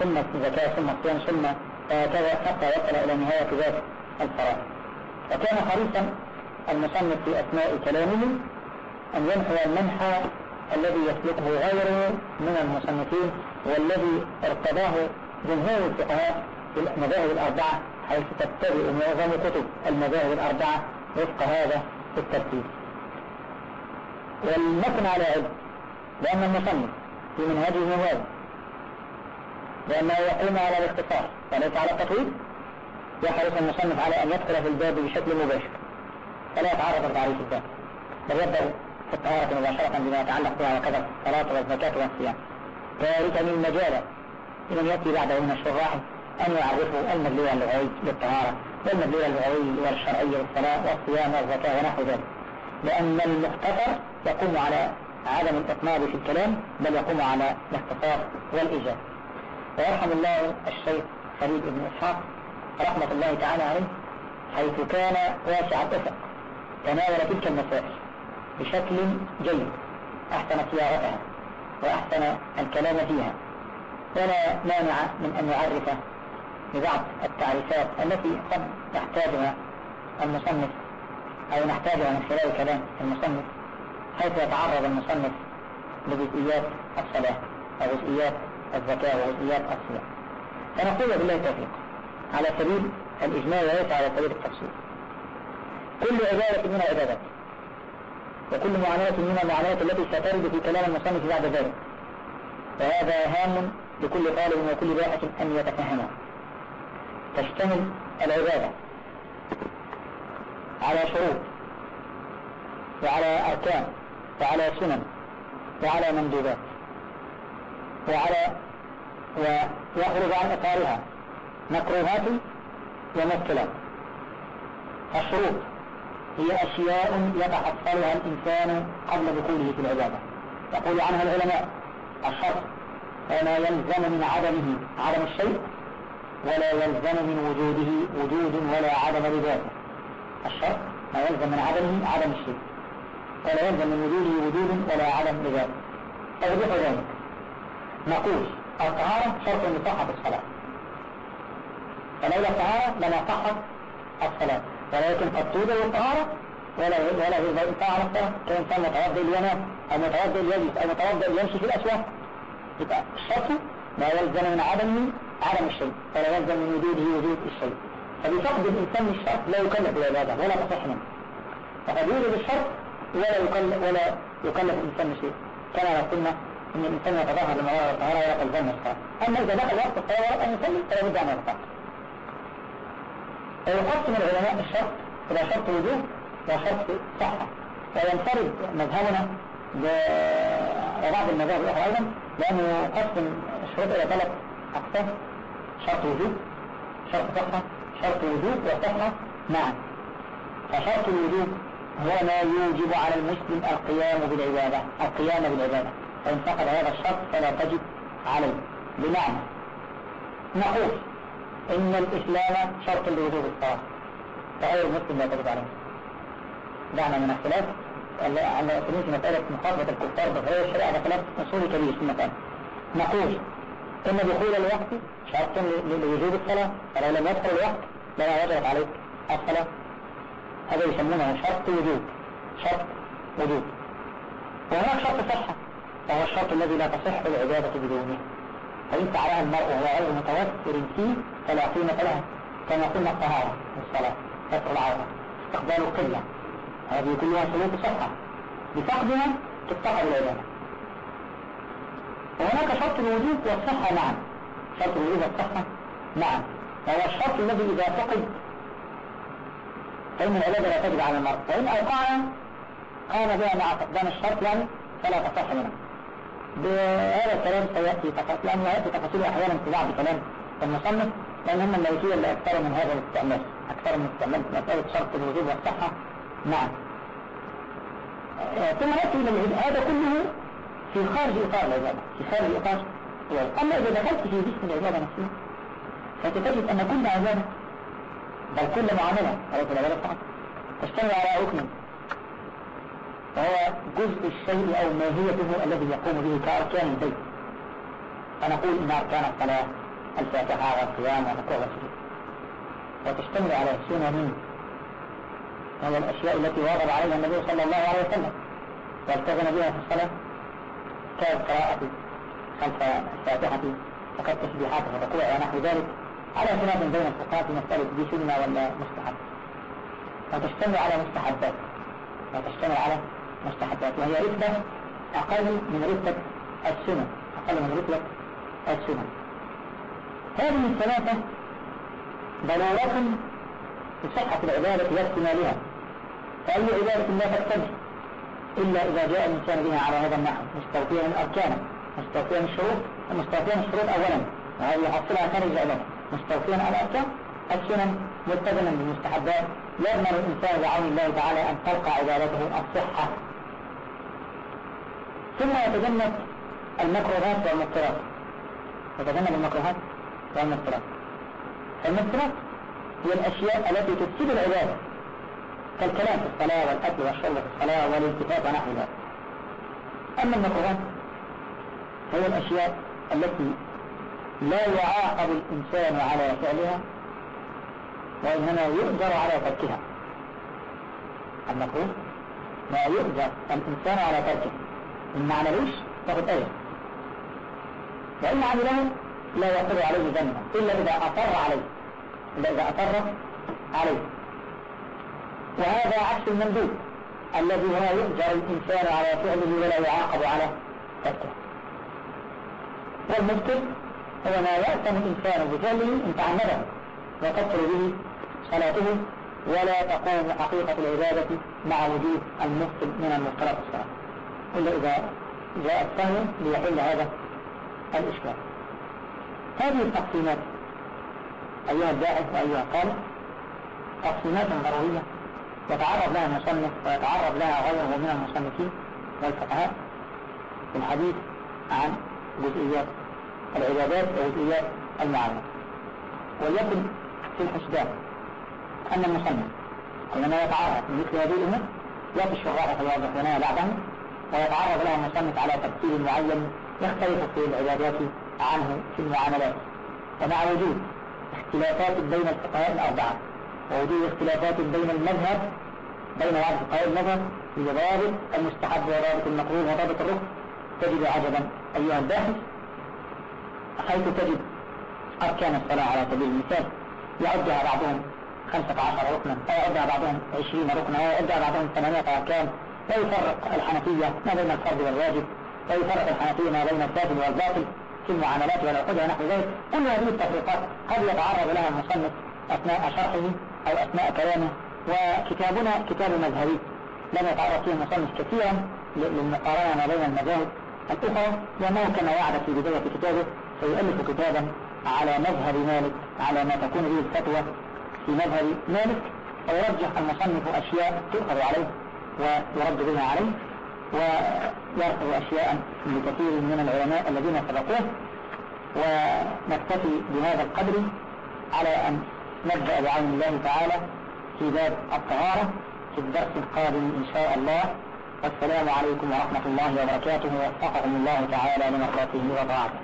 ثم الزكاة ثم الصيام ثم هكذا حتى وصل إلى نهاية ذات الصلاة. وكان حريصا المصنف في أثناء كلامه أن ينحو المنحى الذي يسلكه غيره من المصنفين والذي ارتضاه جمهور الفقهاء المذاهب الأربعة حيث تتبع معظم كتب المذاهب الأربعة وفق هذا الترتيب. والمتن على علم لأن المصنف في منهجه هذا لأنه يقوم على الاختصار وليس على التطويل يحرص المصنف على أن يدخل في الباب بشكل مباشر. فلا يتعرض لتعريف الباب بل يبدأ في الطهارة مباشرة بما يتعلق بها وكذا الصلاة والزكاة والصيام. ذلك من مجال لمن يأتي بعده من الشراح. أن يعرفوا المدلول اللغوي للطهارة والمدلول اللغوي والشرعي للصلاة والصيام والزكاة ونحو ذلك. لأن المختصر يقوم على عدم الإطناب في الكلام بل يقوم على الاختصار والإيجاب. ويرحم الله الشيخ خليل بن إسحاق رحمة الله تعالى عليه حيث كان واسع الأفق تناول تلك المسائل بشكل جيد أحسن صياغتها وأحسن الكلام فيها. ولا مانع من أن يعرف ببعض التعريفات التي قد يحتاجها المصنف أو نحتاجها من خلال كلام المصنف حيث يتعرض المصنف لجزئيات الصلاة أو جزئيات الزكاة وجزئيات الصيام. فنقول بالله التوفيق على سبيل الإجمال وليس على سبيل التفصيل. كل عبادة من العبادات وكل معاملة من المعاملات التي سترد في كلام المصنف بعد ذلك. وهذا هام لكل طالب وكل باحث أن يتفهمه. تشتمل العبادة على شروط وعلى أركان وعلى سنن وعلى مندوبات وعلى ويخرج عن إطارها مكروهات ومبتلات. الشروط هي أشياء يتحصلها الإنسان قبل دخوله في العبادة. يقول عنها العلماء الشرط وما يلزم من عدمه عدم الشيء ولا يلزم من وجوده وجود ولا عدم لذاته. الشرط ما يلزم من عدمه عدم الشيء ولا يلزم من وجوده وجود ولا عدم لذاته. توضيح ذلك. نقول الطهارة شرط لصحة الصلاة. فلولا الطهارة لما صحت الصلاة. ولكن قد توجد الطهارة ولا ولا ينفع الصلاة كإنسان متوضئ لينام أو متوضئ ليجلس أو متوضئ ليمشي في الأسواق. يبقى الشرط لا يلزم من عدمه عدم الشيء ولا يلزم من وجوده وجود الشيء. فبفقد الإنسان الشرط لا يكلف بالعبادة ولا تصح منه. فقد يوجد الشرط ولا يكلف ولا يكلف الإنسان شيء. كما لو قلنا إن الإنسان يتظاهر بالمرارة والطهارة ويقل الظن الصلاة أما إذا دخل وقت الصلاة أن يصلي فلا بد أن يرفع. ويقسم العلماء الشرط إلى شرط وجوب وشرط صحة. وينفرد مذهبنا وبعض المذاهب الأخرى أيضا لأنه يقسم الشروط إلى ثلاث أقسام شرط وجوب شرط صحة شرط وجوب وصحة معا فشرط الوجوب هو ما يوجب على المسلم القيام بالعبادة القيام بالعبادة فإن فقد هذا الشرط فلا تجب عليه بمعنى نقول إن الإسلام شرط لوجوب الصلاة فغير المسلم لا تجب عليه دعنا من الخلاف يكونون في مسألة مخاطبة الكفار بغير الشريعة خلاف أصولي كبير في المكان نقول إن دخول الوقت شرط لوجوب الصلاة فلو لم يدخل الوقت لما وجبت عليك الصلاة. هذا يسمونه شرط وجوب شرط وجوب. وهناك شرط صحة وهو الشرط الذي لا تصح العبادة بدونه. فإن فعلها المرء وهو غير متوفر فيه فلا قيمة لها كما قلنا الطهارة والصلاة ستر العورة استقبال القبلة هذه كلها شروط صحة. بفقدها تفتقد العبادة. وهناك شرط الوجوب والصحة معا شرط الوجوب والصحة معا وهو الشرط الذي إذا فقد فإن العبادة لا تجب على المرء. وإن أوقعنا قام بها مع فقدان الشرط يعني فلا تصح منه بهذا الكلام سيأتي تفاصيل لأنه يأتي تفاصيل أحيانا في بعض كلام المصنف لأن هم الملكية اللي أكثر من هذا الاستعمال. أكثر من الاستعمال في مسألة شرط الوجوب والصحة نعم. ثم نأتي إلى هذا كله في خارج إطار العبادة في خارج إطار العبادة. أما إذا دخلت في جسم العبادة نفسها فتجد أن كل عبادة بل كل معاملة على العبادة فقط تشتمل على ركن. وهو جزء الشيء أو ماهيته الذي يقوم به كأركان البيت. فنقول إن أركان الصلاة الفاتحة والقيام والركوع والسجود. وتشتمل على سنن وهي الأشياء التي واظب عليها النبي صلى الله عليه وسلم. والتزم بها في الصلاة. كالقراءة خلف الفاتحة وكالتسبيحات والركوع ونحو ذلك على خلاف بين الفقهاء في مسألة دي سنة ولا مستحب. وتشتمل على مستحبات وتشتمل على مستحبات. وهي رتبة أقل من رتبة السنة أقل من رتبة السنة. هذه الثلاثة ضرورة لصحة العبادة واكتمالها فأي عبادة لا تكتمل؟ إلا إذا جاء الإنسان بها على هذا النحو مستوفيا من أركانه مستوفيا الشروط مستوفيا الشروط أولا وهذه يحصلها خارج العبادة مستوفيا على أركان السنن ملتزما بالمستحبات يضمن الإنسان بعون الله تعالى أن تلقى عبادته الصحة. ثم يتجنب المكروهات والمفترات. يتجنب المكروهات والمفترات. المفترات هي الأشياء التي تفسد العبادة. كالكلام في الصلاة والأكل والشرب في الصلاة والالتفات ونحو ذلك. أما المكروهات هي الأشياء التي لا يعاقب الإنسان على فعلها وإنما يؤجر على تركها. المكروه ما يؤجر الإنسان على تركه. إن ما عملوش تاخد أجر وإن عمله لا يقر عليه ذنبا إلا إذا أطر عليه. إلا إذا أطر عليه. وهذا عكس المندوب الذي هو يؤجر الإنسان على فعله ولا يعاقب على تركه. والمبتل هو ما يأتم الإنسان بفعله إن تعمده وتبطل به صلاته ولا تقوم حقيقة العبادة مع وجود المبطل من المبطلات الصلاة. إلا إذا جاء الثاني ليحل هذا الإشكال. هذه التقسيمات أيها الباحث وأيها الطالب تقسيمات ضرورية يتعرض لها المصنف ويتعرض لها غيره من المصنفين والفقهاء في الحديث عن جزئيات العبادات وجزئيات المعاملة. وليكن في الحسبان أن المصنف حينما يتعرض لمثل هذه الأمور يأتي الشراح فيوضح لنا بعده ويتعرض لها المصنف على تفصيل معين يختلف في العبادات عنه في المعاملات. ومع وجود اختلافات بين الفقهاء الأربعة ووجود اختلافات بين المذهب بين بعض فقهاء المذهب في ضابط المستحب وضابط المكروه وضابط الركن. تجد عجبا أيها الباحث حيث تجد أركان الصلاة على سبيل المثال يعدها بعضهم خمسة عشر ركنا ويعدها بعضهم عشرين ركنا ويعدها بعضهم ثمانية أركان. ويفرق الحنفية ما بين الفرض والواجب ويفرق الحنفية ما بين الفاسد والباطل. في المعاملات والعقود ونحو ذلك. كل هذه التفريقات قد يتعرض لها المصنف أثناء شرحه أو أثناء كلامه وكتابنا كتاب مذهبي. لم يتعرض فيه المصنف كثيرا للمقارنة ما بين المذاهب الأخرى. لأنه كما وعد في بداية كتابه سيؤلف كتابا على مذهب مالك على ما تكون به الفتوى في مذهب مالك. ويرجح المصنف أشياء تؤخذ عليه ويرد بها عليه ويرفض أشياء لكثير من العلماء الذين سبقوه. ونكتفي بهذا القدر على أن نبدأ بعون الله تعالى في باب الطهارة في الدرس القادم إن شاء الله. والسلام عليكم ورحمة الله وبركاته. ووفقكم الله تعالى لمرضاته وطاعته.